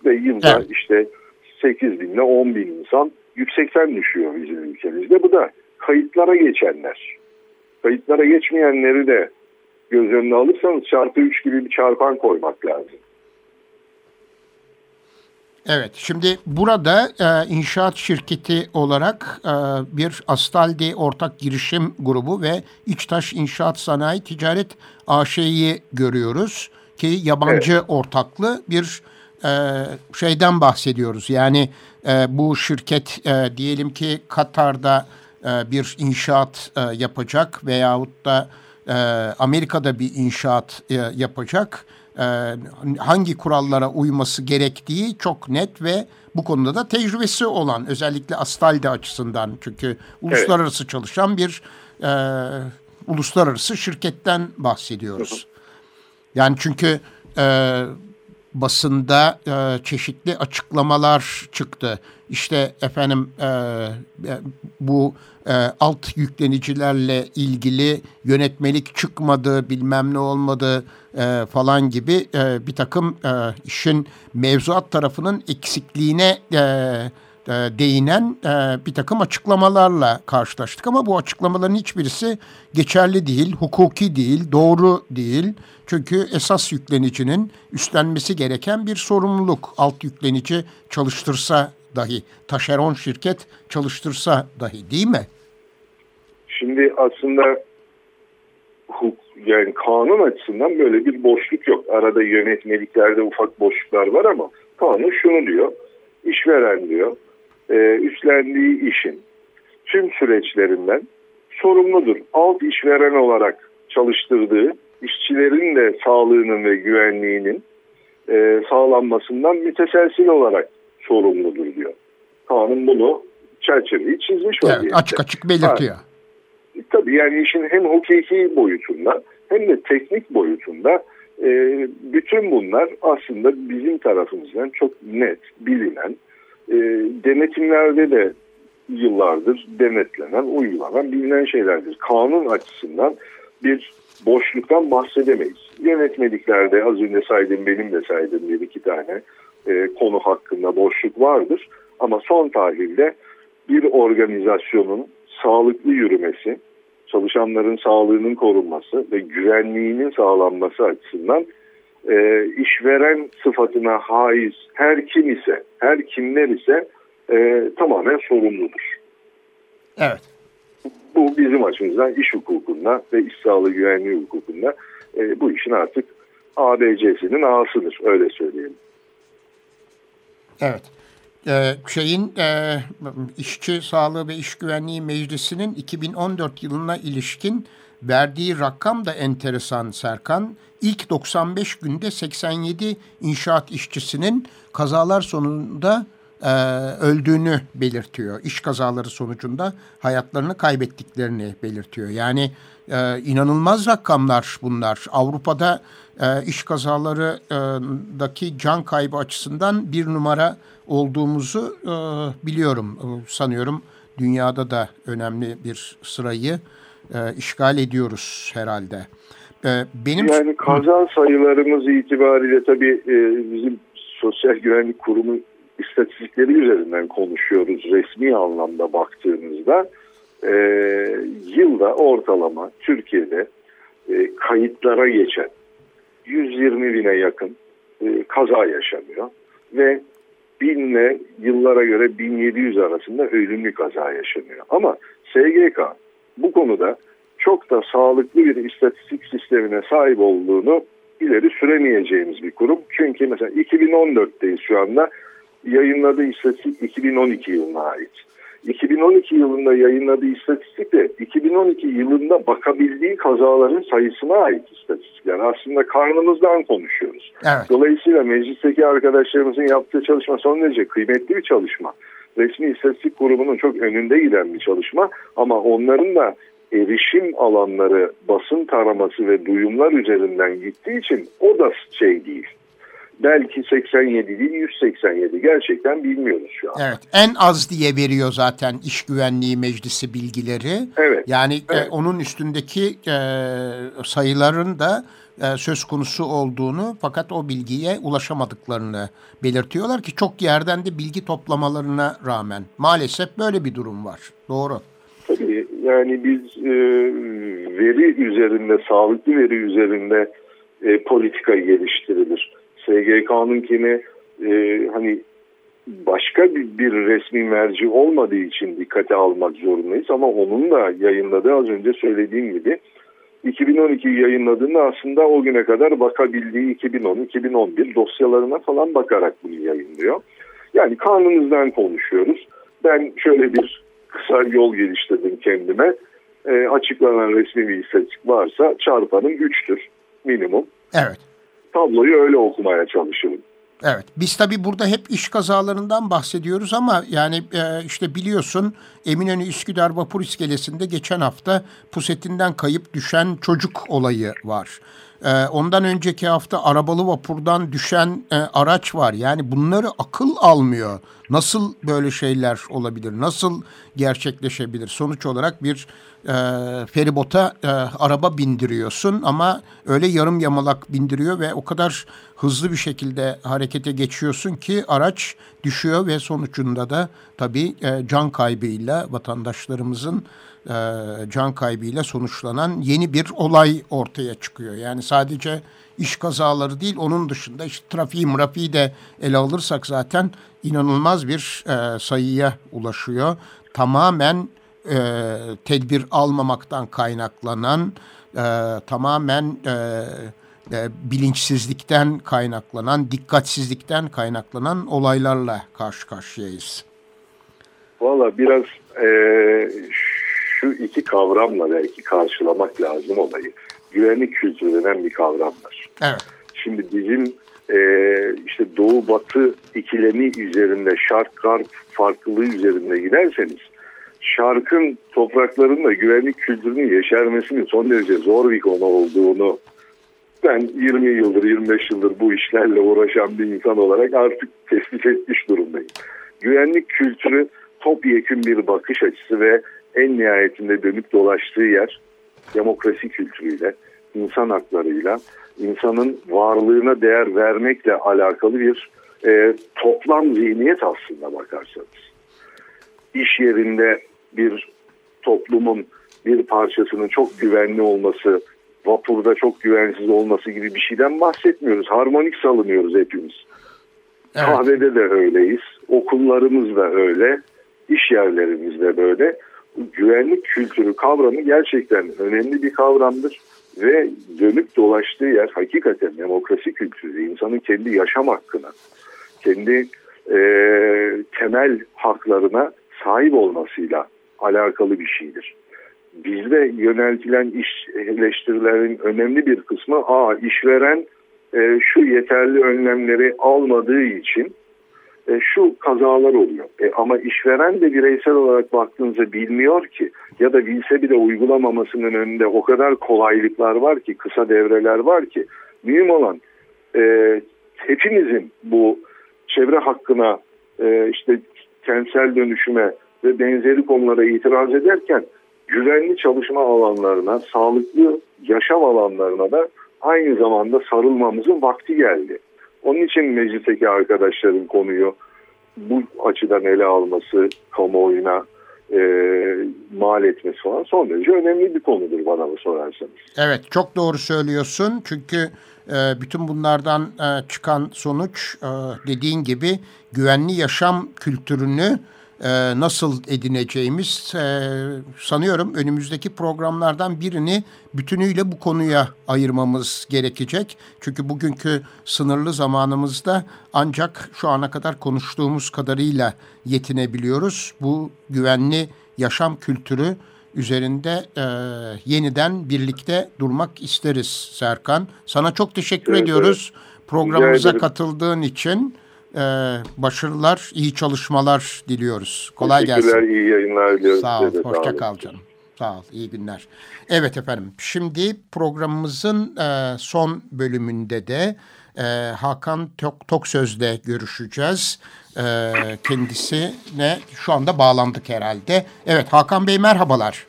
Ve yılda Evet. işte 8 bin ile 10 bin insan yüksekten düşüyor bizim ülkemizde. Bu da kayıtlara geçenler. Kayıtlara geçmeyenleri de göz önüne alırsanız çarpı 3 gibi bir çarpan koymak lazım. Evet, şimdi burada e, inşaat şirketi olarak e, bir Astaldi Ortak Girişim Grubu ve İçtaş İnşaat Sanayi Ticaret AŞ'yi görüyoruz. ki yabancı evet. ortaklı bir e, şeyden bahsediyoruz. Yani e, bu şirket e, diyelim ki Katar'da e, bir inşaat e, yapacak veyahut da e, Amerika'da bir inşaat e, yapacak. E, hangi kurallara uyması gerektiği çok net ve bu konuda da tecrübesi olan özellikle Astaldi açısından çünkü uluslararası evet. çalışan bir e, uluslararası şirketten bahsediyoruz. Yani çünkü e, basında e, çeşitli açıklamalar çıktı. İşte efendim e, e, bu e, alt yüklenicilerle ilgili yönetmelik çıkmadı, bilmem ne olmadı e, falan gibi e, bir takım e, işin mevzuat tarafının eksikliğine e, e, değinen e, bir takım açıklamalarla karşılaştık. Ama bu açıklamaların hiçbirisi geçerli değil, hukuki değil, doğru değil. Çünkü esas yüklenicinin üstlenmesi gereken bir sorumluluk. Alt yüklenici çalıştırsa dahi, taşeron şirket çalıştırsa dahi değil mi? Şimdi aslında yani kanun açısından böyle bir boşluk yok. Arada yönetmeliklerde ufak boşluklar var ama kanun şunu diyor. İşveren diyor e, üstlendiği işin tüm süreçlerinden sorumludur. Alt işveren olarak çalıştırdığı işçilerin de sağlığının ve güvenliğinin e, sağlanmasından müteselsil olarak sorumludur diyor. Kanun bunu çerçeveyi çizmiş evet, vaziyette. Açık açık belirtiyor. Ha, tabii yani işin hem hukuki boyutunda hem de teknik boyutunda e, bütün bunlar aslında bizim tarafımızdan çok net bilinen e, denetimlerde de yıllardır denetlenen, uygulanan bilinen şeylerdir. Kanun açısından bir boşluktan bahsedemeyiz. Yönetmeliklerde az önce saydım benim de saydım bir iki tane e, konu hakkında boşluk vardır. Ama son tahlilde bir organizasyonun sağlıklı yürümesi, çalışanların sağlığının korunması ve güvenliğinin sağlanması açısından e, işveren sıfatına haiz her kim ise, her kimler ise e, tamamen sorumludur. Evet. Bu bizim açımızdan iş hukukunda ve iş sağlığı güvenliği hukukunda e, bu işin artık ABC'sinin A'sıdır öyle söyleyelim. Evet. Ee, şeyin e, işçi sağlığı ve iş güvenliği meclisinin 2014 yılına ilişkin verdiği rakam da enteresan Serkan. İlk 95 günde 87 inşaat işçisinin kazalar sonunda e, öldüğünü belirtiyor. İş kazaları sonucunda hayatlarını kaybettiklerini belirtiyor. Yani e, inanılmaz rakamlar bunlar. Avrupa'da e, iş kazalarındaki can kaybı açısından bir numara olduğumuzu e, biliyorum. E, sanıyorum dünyada da önemli bir sırayı e, işgal ediyoruz herhalde. E, benim Yani kaza sayılarımız itibariyle tabii e, bizim Sosyal Güvenlik Kurumu istatistikleri üzerinden konuşuyoruz resmi anlamda baktığımızda. E, yılda ortalama Türkiye'de e, kayıtlara geçen 120 bine yakın e, kaza yaşanıyor ve binle yıllara göre 1700 arasında ölümlü kaza yaşanıyor. Ama SGK bu konuda çok da sağlıklı bir istatistik sistemine sahip olduğunu ileri süremeyeceğimiz bir kurum. Çünkü mesela 2014'teyiz şu anda yayınladığı istatistik 2012 yılına ait. 2012 yılında yayınladığı istatistik de 2012 yılında bakabildiği kazaların sayısına ait istatistikler. Aslında karnımızdan konuşuyoruz. Evet. Dolayısıyla meclisteki arkadaşlarımızın yaptığı çalışma son derece kıymetli bir çalışma. Resmi istatistik kurumunun çok önünde giden bir çalışma ama onların da erişim alanları basın taraması ve duyumlar üzerinden gittiği için o da şey değil belki 87 değil 187 gerçekten bilmiyoruz şu an. Evet en az diye veriyor zaten iş güvenliği meclisi bilgileri. Evet. Yani e, evet. E, onun üstündeki e, sayıların da e, söz konusu olduğunu fakat o bilgiye ulaşamadıklarını belirtiyorlar ki çok yerden de bilgi toplamalarına rağmen maalesef böyle bir durum var. Doğru. Tabii yani biz e, veri üzerinde, sağlıklı veri üzerinde e, politika geliştirilir. SGK'nınkini e, hani başka bir, bir resmi merci olmadığı için dikkate almak zorundayız ama onun da yayınladığı az önce söylediğim gibi 2012 yayınladığında aslında o güne kadar bakabildiği 2010-2011 dosyalarına falan bakarak bunu yayınlıyor. Yani karnımızdan konuşuyoruz. Ben şöyle bir kısa yol geliştirdim kendime. E, açıklanan resmi bir istatistik varsa çarpanım 3'tür minimum. Evet. Tabloyu öyle okumaya çalışırım. Evet biz tabi burada hep iş kazalarından bahsediyoruz ama yani e, işte biliyorsun Eminönü Üsküdar Vapur İskelesi'nde geçen hafta pusetinden kayıp düşen çocuk olayı var. E, ondan önceki hafta arabalı vapurdan düşen e, araç var. Yani bunları akıl almıyor. Nasıl böyle şeyler olabilir? Nasıl gerçekleşebilir? Sonuç olarak bir e, feribota e, araba bindiriyorsun ama öyle yarım yamalak bindiriyor ve o kadar hızlı bir şekilde harekete geçiyorsun ki araç düşüyor ve sonucunda da tabii e, can kaybıyla vatandaşlarımızın e, can kaybıyla sonuçlanan yeni bir olay ortaya çıkıyor. Yani sadece iş kazaları değil onun dışında işte trafiği mrafiği de ele alırsak zaten inanılmaz bir e, sayıya ulaşıyor. Tamamen e, tedbir almamaktan kaynaklanan e, tamamen e, e, bilinçsizlikten kaynaklanan, dikkatsizlikten kaynaklanan olaylarla karşı karşıyayız. Valla biraz e, şu iki kavramla belki karşılamak lazım olayı. Güvenlik kültürü denen bir kavram var. Evet. Şimdi bizim e, işte doğu batı ikilemi üzerinde şark garp farklılığı üzerinde giderseniz şarkın topraklarında güvenlik kültürünün yeşermesinin son derece zor bir konu olduğunu ben 20 yıldır 25 yıldır bu işlerle uğraşan bir insan olarak artık tespit etmiş durumdayım. Güvenlik kültürü topyekün bir bakış açısı ve en nihayetinde dönüp dolaştığı yer demokrasi kültürüyle, insan haklarıyla, insanın varlığına değer vermekle alakalı bir e, toplam zihniyet aslında bakarsanız. İş yerinde bir toplumun bir parçasının çok güvenli olması, vapurda çok güvensiz olması gibi bir şeyden bahsetmiyoruz. Harmonik salınıyoruz hepimiz. Evet. Kahvede de öyleyiz, okullarımız da öyle, iş yerlerimiz de böyle. Güvenlik kültürü kavramı gerçekten önemli bir kavramdır ve dönüp dolaştığı yer hakikaten demokrasi kültürü, insanın kendi yaşam hakkına, kendi e, temel haklarına sahip olmasıyla alakalı bir şeydir. Bizde yöneltilen iş eleştirilerin önemli bir kısmı a işveren e, şu yeterli önlemleri almadığı için e, şu kazalar oluyor. E, ama işveren de bireysel olarak baktığınızda bilmiyor ki ya da bilse bile uygulamamasının önünde o kadar kolaylıklar var ki kısa devreler var ki mühim olan e, hepimizin bu çevre hakkına e, işte kentsel dönüşüme ve benzeri konulara itiraz ederken güvenli çalışma alanlarına, sağlıklı yaşam alanlarına da aynı zamanda sarılmamızın vakti geldi. Onun için meclisteki arkadaşların konuyu bu açıdan ele alması, kamuoyuna e, mal etmesi falan son derece önemli bir konudur bana mı sorarsanız. Evet çok doğru söylüyorsun çünkü e, bütün bunlardan e, çıkan sonuç e, dediğin gibi güvenli yaşam kültürünü e, nasıl edineceğimiz e, sanıyorum önümüzdeki programlardan birini bütünüyle bu konuya ayırmamız gerekecek. Çünkü bugünkü sınırlı zamanımızda ancak şu ana kadar konuştuğumuz kadarıyla yetinebiliyoruz. Bu güvenli yaşam kültürü üzerinde e, yeniden birlikte durmak isteriz Serkan. Sana çok teşekkür evet, ediyoruz evet. programımıza katıldığın için e, başarılar, iyi çalışmalar diliyoruz. Kolay gelsin. iyi yayınlar diliyoruz. Sağ ol, hoşça kal canım. Sağ ol, iyi günler. Evet efendim, şimdi programımızın e, son bölümünde de e, Hakan Tok, Toksöz'le görüşeceğiz. E, kendisine şu anda bağlandık herhalde. Evet Hakan Bey merhabalar.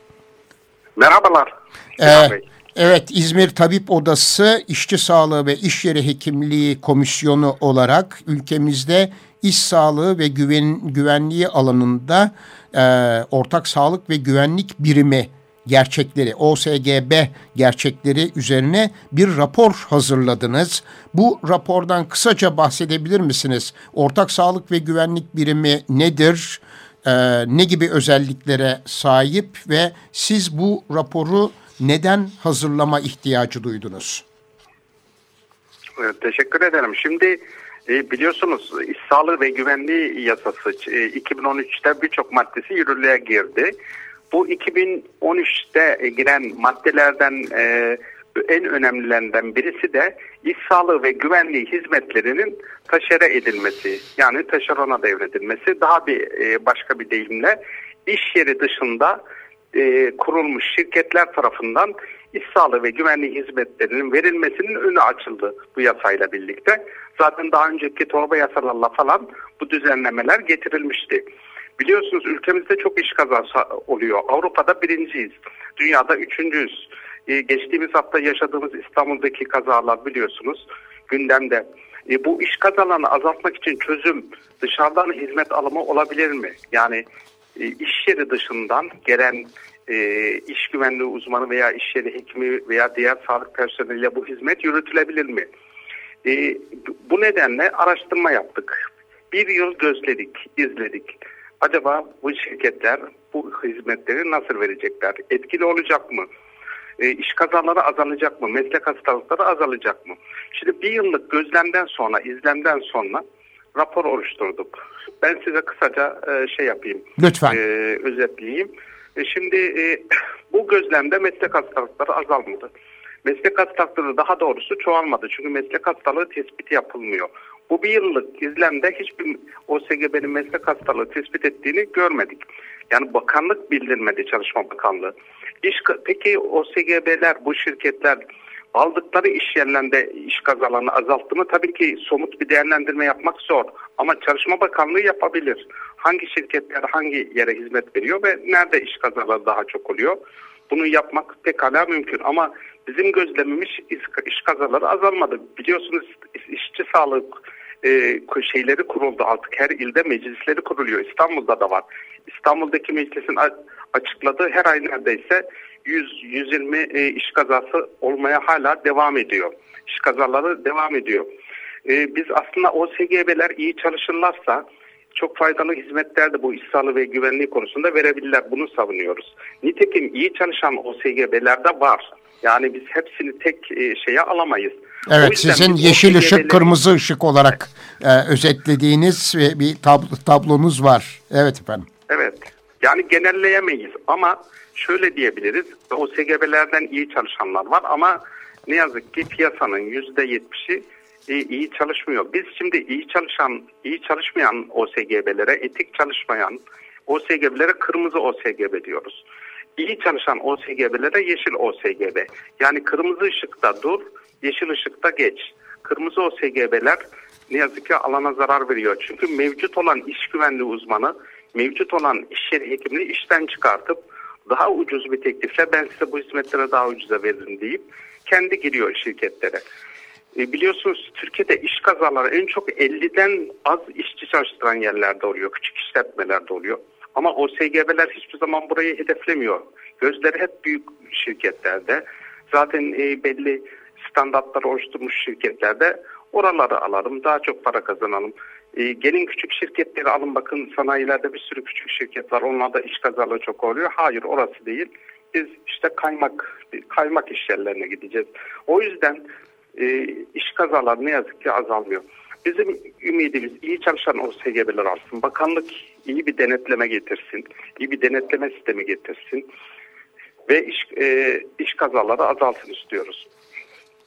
Merhabalar. Ee, Bey. Evet İzmir Tabip Odası İşçi Sağlığı ve İş Yeri Hekimliği Komisyonu olarak ülkemizde iş sağlığı ve güven, güvenliği alanında e, ortak sağlık ve güvenlik birimi gerçekleri, OSGB gerçekleri üzerine bir rapor hazırladınız. Bu rapordan kısaca bahsedebilir misiniz? Ortak sağlık ve güvenlik birimi nedir? Ee, ne gibi özelliklere sahip ve siz bu raporu neden hazırlama ihtiyacı duydunuz? Teşekkür ederim. Şimdi e, biliyorsunuz İş Sağlığı ve Güvenliği Yasası e, 2013'te birçok maddesi yürürlüğe girdi. Bu 2013'te giren maddelerden e, en önemlilerinden birisi de iş sağlığı ve güvenliği hizmetlerinin taşere edilmesi yani taşerona devredilmesi daha bir e, başka bir deyimle iş yeri dışında e, kurulmuş şirketler tarafından iş sağlığı ve güvenliği hizmetlerinin verilmesinin önü açıldı bu yasayla birlikte. Zaten daha önceki torba yasalarla falan bu düzenlemeler getirilmişti. Biliyorsunuz ülkemizde çok iş kazası oluyor. Avrupa'da birinciyiz. Dünyada üçüncüyüz. Ee, geçtiğimiz hafta yaşadığımız İstanbul'daki kazalar biliyorsunuz gündemde. E, bu iş kazalarını azaltmak için çözüm dışarıdan hizmet alımı olabilir mi? Yani e, iş yeri dışından gelen e, iş güvenliği uzmanı veya iş yeri hekimi veya diğer sağlık personeliyle bu hizmet yürütülebilir mi? E, bu nedenle araştırma yaptık. Bir yıl gözledik, izledik. Acaba bu şirketler bu hizmetleri nasıl verecekler? Etkili olacak mı? E, iş kazaları azalacak mı? Meslek hastalıkları azalacak mı? Şimdi bir yıllık gözlemden sonra, izlemden sonra rapor oluşturduk. Ben size kısaca e, şey yapayım. Lütfen. E, özetleyeyim. E, şimdi e, bu gözlemde meslek hastalıkları azalmadı. Meslek hastalıkları daha doğrusu çoğalmadı. Çünkü meslek hastalığı tespiti yapılmıyor. Bu bir yıllık izlemde hiçbir OSGB'nin meslek hastalığı tespit ettiğini görmedik. Yani bakanlık bildirmedi Çalışma Bakanlığı. İş, peki OSGB'ler, bu şirketler aldıkları iş yerlerinde iş kazalarını azalttı mı? Tabii ki somut bir değerlendirme yapmak zor. Ama Çalışma Bakanlığı yapabilir. Hangi şirketler hangi yere hizmet veriyor ve nerede iş kazaları daha çok oluyor? Bunu yapmak pekala mümkün ama bizim gözlemimiz iş, kazaları azalmadı. Biliyorsunuz işçi sağlık e, şeyleri kuruldu artık her ilde meclisleri kuruluyor. İstanbul'da da var. İstanbul'daki meclisin açıkladığı her ay neredeyse 100-120 e, iş kazası olmaya hala devam ediyor. İş kazaları devam ediyor. E, biz aslında OSGB'ler iyi çalışırlarsa çok faydalı hizmetler de bu iş sağlığı ve güvenliği konusunda verebilirler. Bunu savunuyoruz. Nitekim iyi çalışan OSGB'lerde var. Yani biz hepsini tek e, şeye alamayız. Evet sizin yeşil ışık kırmızı ışık olarak e, özetlediğiniz ve bir tablo, tablonuz var. Evet efendim. Evet yani genelleyemeyiz ama şöyle diyebiliriz. OSGB'lerden iyi çalışanlar var ama ne yazık ki piyasanın yüzde yetmişi iyi çalışmıyor. Biz şimdi iyi çalışan, iyi çalışmayan OSGB'lere, etik çalışmayan OSGB'lere kırmızı OSGB diyoruz. İyi çalışan OSGB'lere yeşil OSGB. Yani kırmızı ışıkta dur, yeşil ışıkta geç. Kırmızı OSGB'ler ne yazık ki alana zarar veriyor. Çünkü mevcut olan iş güvenliği uzmanı, mevcut olan iş yeri hekimini işten çıkartıp daha ucuz bir teklifle ben size bu hizmetleri daha ucuza veririm deyip kendi giriyor şirketlere. E, biliyorsunuz Türkiye'de iş kazaları en çok 50'den az işçi çalıştıran yerlerde oluyor. Küçük işletmelerde oluyor. Ama o SGB'ler hiçbir zaman burayı hedeflemiyor. Gözleri hep büyük şirketlerde. Zaten e, belli standartlar oluşturmuş şirketlerde oraları alalım. Daha çok para kazanalım. E, gelin küçük şirketleri alın bakın sanayilerde bir sürü küçük şirket var. Onlarda iş kazaları çok oluyor. Hayır orası değil. Biz işte kaymak kaymak iş yerlerine gideceğiz. O yüzden e, iş kazaları ne yazık ki azalmıyor. Bizim ümidimiz iyi çalışan o SGB'ler alsın. Bakanlık iyi bir denetleme getirsin. iyi bir denetleme sistemi getirsin. Ve iş, e, iş kazaları azalsın istiyoruz.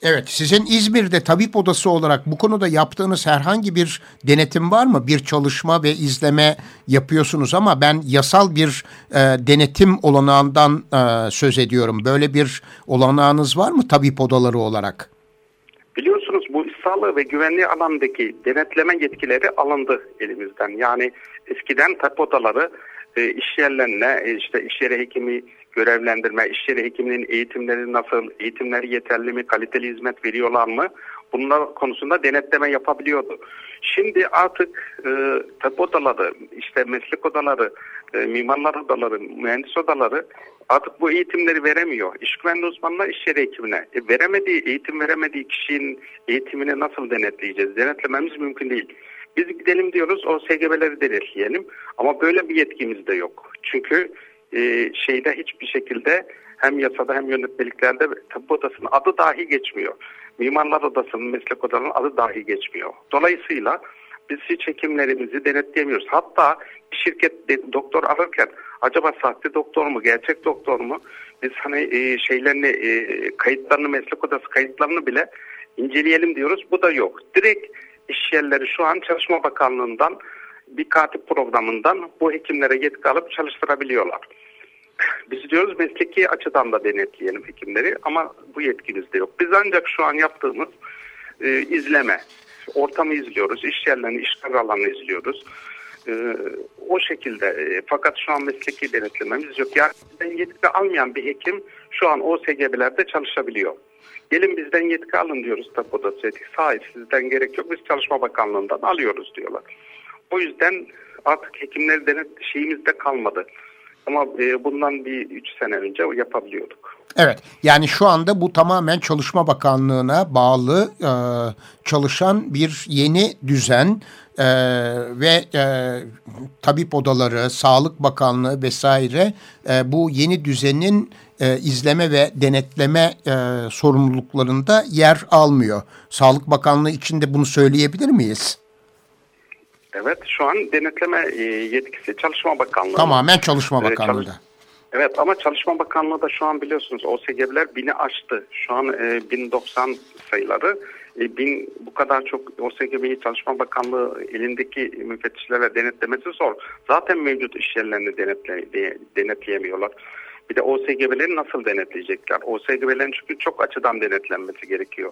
Evet, sizin İzmir'de tabip odası olarak bu konuda yaptığınız herhangi bir denetim var mı? Bir çalışma ve izleme yapıyorsunuz ama ben yasal bir e, denetim olanağından e, söz ediyorum. Böyle bir olanağınız var mı tabip odaları olarak? Biliyorsunuz bu sağlığı ve güvenliği alandaki denetleme yetkileri alındı elimizden. Yani eskiden tabip odaları e, iş yerlerine, e, işte iş yeri hekimi görevlendirme, iş yeri hekiminin eğitimleri nasıl, eğitimleri yeterli mi, kaliteli hizmet veriyorlar mı? Bunlar konusunda denetleme yapabiliyordu. Şimdi artık e, tabip odaları, işte meslek odaları, e, mimarlar odaları, mühendis odaları artık bu eğitimleri veremiyor. İş güvenliği uzmanına iş yeri hekimine. E, veremediği, eğitim veremediği kişinin eğitimini nasıl denetleyeceğiz? Denetlememiz mümkün değil. Biz gidelim diyoruz o SGB'leri denetleyelim ama böyle bir yetkimiz de yok. Çünkü e, şeyde hiçbir şekilde hem yasada hem yönetmeliklerde tabip odasının adı dahi geçmiyor. Mimarlar odasının meslek odalarının adı dahi geçmiyor. Dolayısıyla biz hiç hekimlerimizi denetleyemiyoruz. Hatta şirket doktor alırken acaba sahte doktor mu gerçek doktor mu biz hani e, şeylerini e, kayıtlarını meslek odası kayıtlarını bile inceleyelim diyoruz. Bu da yok. Direkt iş yerleri şu an Çalışma Bakanlığı'ndan bir katip programından bu hekimlere yetki alıp çalıştırabiliyorlar. Biz diyoruz mesleki açıdan da denetleyelim hekimleri ama bu yetkimiz de yok. Biz ancak şu an yaptığımız e, izleme, ortamı izliyoruz, iş yerlerini, iş alanını izliyoruz. E, o şekilde e, fakat şu an mesleki denetlememiz yok. Yani bizden yetki almayan bir hekim şu an OSGB'lerde çalışabiliyor. Gelin bizden yetki alın diyoruz tabi odası etik. Hayır sizden gerek yok biz Çalışma Bakanlığı'ndan alıyoruz diyorlar. O yüzden artık hekimler denet şeyimizde kalmadı. Ama e, bundan bir üç sene önce yapabiliyorduk. Evet yani şu anda bu tamamen Çalışma Bakanlığı'na bağlı e, çalışan bir yeni düzen e, ve e, tabip odaları, Sağlık Bakanlığı vesaire e, bu yeni düzenin e, izleme ve denetleme e, sorumluluklarında yer almıyor. Sağlık Bakanlığı için de bunu söyleyebilir miyiz? Evet şu an denetleme e, yetkisi Çalışma Bakanlığı. Tamamen Çalışma Bakanlığı'da. Çalış evet ama Çalışma Bakanlığı da şu an biliyorsunuz OSGB'ler bini aştı. Şu an e, 1090 sayıları. E, bin bu kadar çok OSGB'yi Çalışma Bakanlığı elindeki müfettişlere denetlemesi zor. Zaten mevcut iş yerlerini denetle, denetleyemiyorlar. Bir de OSGB'leri nasıl denetleyecekler? OSGB'lerin çünkü çok açıdan denetlenmesi gerekiyor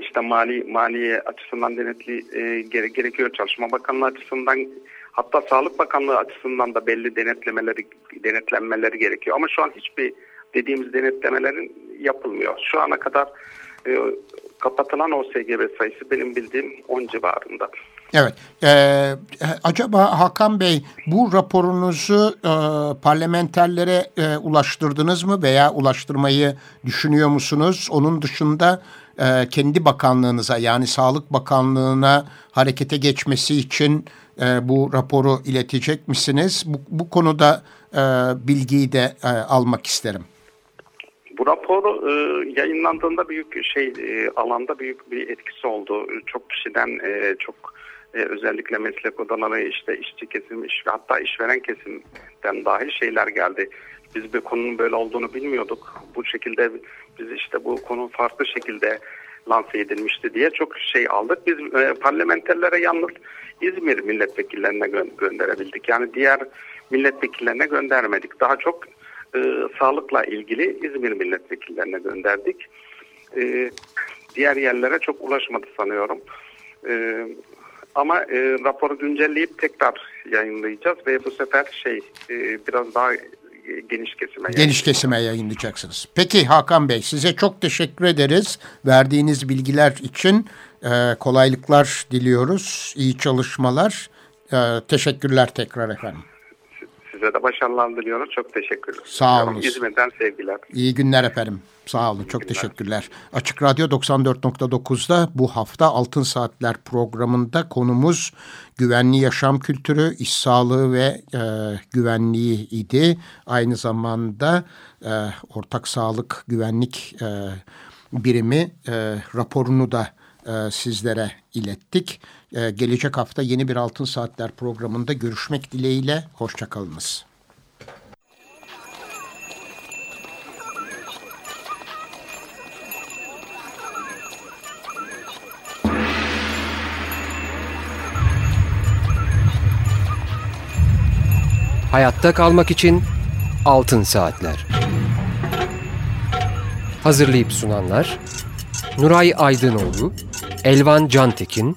işte mali maliye açısından denetli e, gere, gerekiyor. Çalışma Bakanlığı açısından hatta Sağlık Bakanlığı açısından da belli denetlemeleri denetlenmeleri gerekiyor. Ama şu an hiçbir dediğimiz denetlemelerin yapılmıyor. Şu ana kadar e, kapatılan OSGB sayısı benim bildiğim 10 civarında. Evet. Ee, acaba Hakan Bey bu raporunuzu e, parlamenterlere e, ulaştırdınız mı veya ulaştırmayı düşünüyor musunuz? Onun dışında e, kendi bakanlığınıza yani Sağlık Bakanlığı'na harekete geçmesi için e, bu raporu iletecek misiniz? Bu, bu konuda e, bilgiyi de e, almak isterim. Bu rapor e, yayınlandığında büyük şey e, alanda büyük bir etkisi oldu. Çok kişiden e, çok e, özellikle meslek odaları işte işçi kesim iş, hatta işveren kesimden dahil şeyler geldi. Biz bir konunun böyle olduğunu bilmiyorduk. Bu şekilde biz işte bu konu farklı şekilde lanse edilmişti diye çok şey aldık. Biz e, parlamenterlere yalnız İzmir milletvekillerine gö- gönderebildik. Yani diğer milletvekillerine göndermedik. Daha çok e, sağlıkla ilgili İzmir milletvekillerine gönderdik. E, diğer yerlere çok ulaşmadı sanıyorum. E, ama e, raporu güncelleyip tekrar yayınlayacağız ve bu sefer şey e, biraz daha geniş kesime Geniş kesime yayınlayacaksınız. Peki Hakan Bey size çok teşekkür ederiz. Verdiğiniz bilgiler için e, kolaylıklar diliyoruz. İyi çalışmalar. E, teşekkürler tekrar efendim. Size de başarılar diliyorum. Çok teşekkür ederim. Sağ olun. İzmir'den sevgiler. İyi günler efendim. Sağ olun. Çok teşekkürler. Açık Radyo 94.9'da bu hafta Altın Saatler programında konumuz güvenli yaşam kültürü, iş sağlığı ve e, güvenliği idi. Aynı zamanda e, ortak sağlık güvenlik e, birimi e, raporunu da e, sizlere ilettik. E, gelecek hafta yeni bir Altın Saatler programında görüşmek dileğiyle. Hoşçakalınız. Hayatta kalmak için Altın Saatler. Hazırlayıp sunanlar Nuray Aydınoğlu, Elvan Cantekin,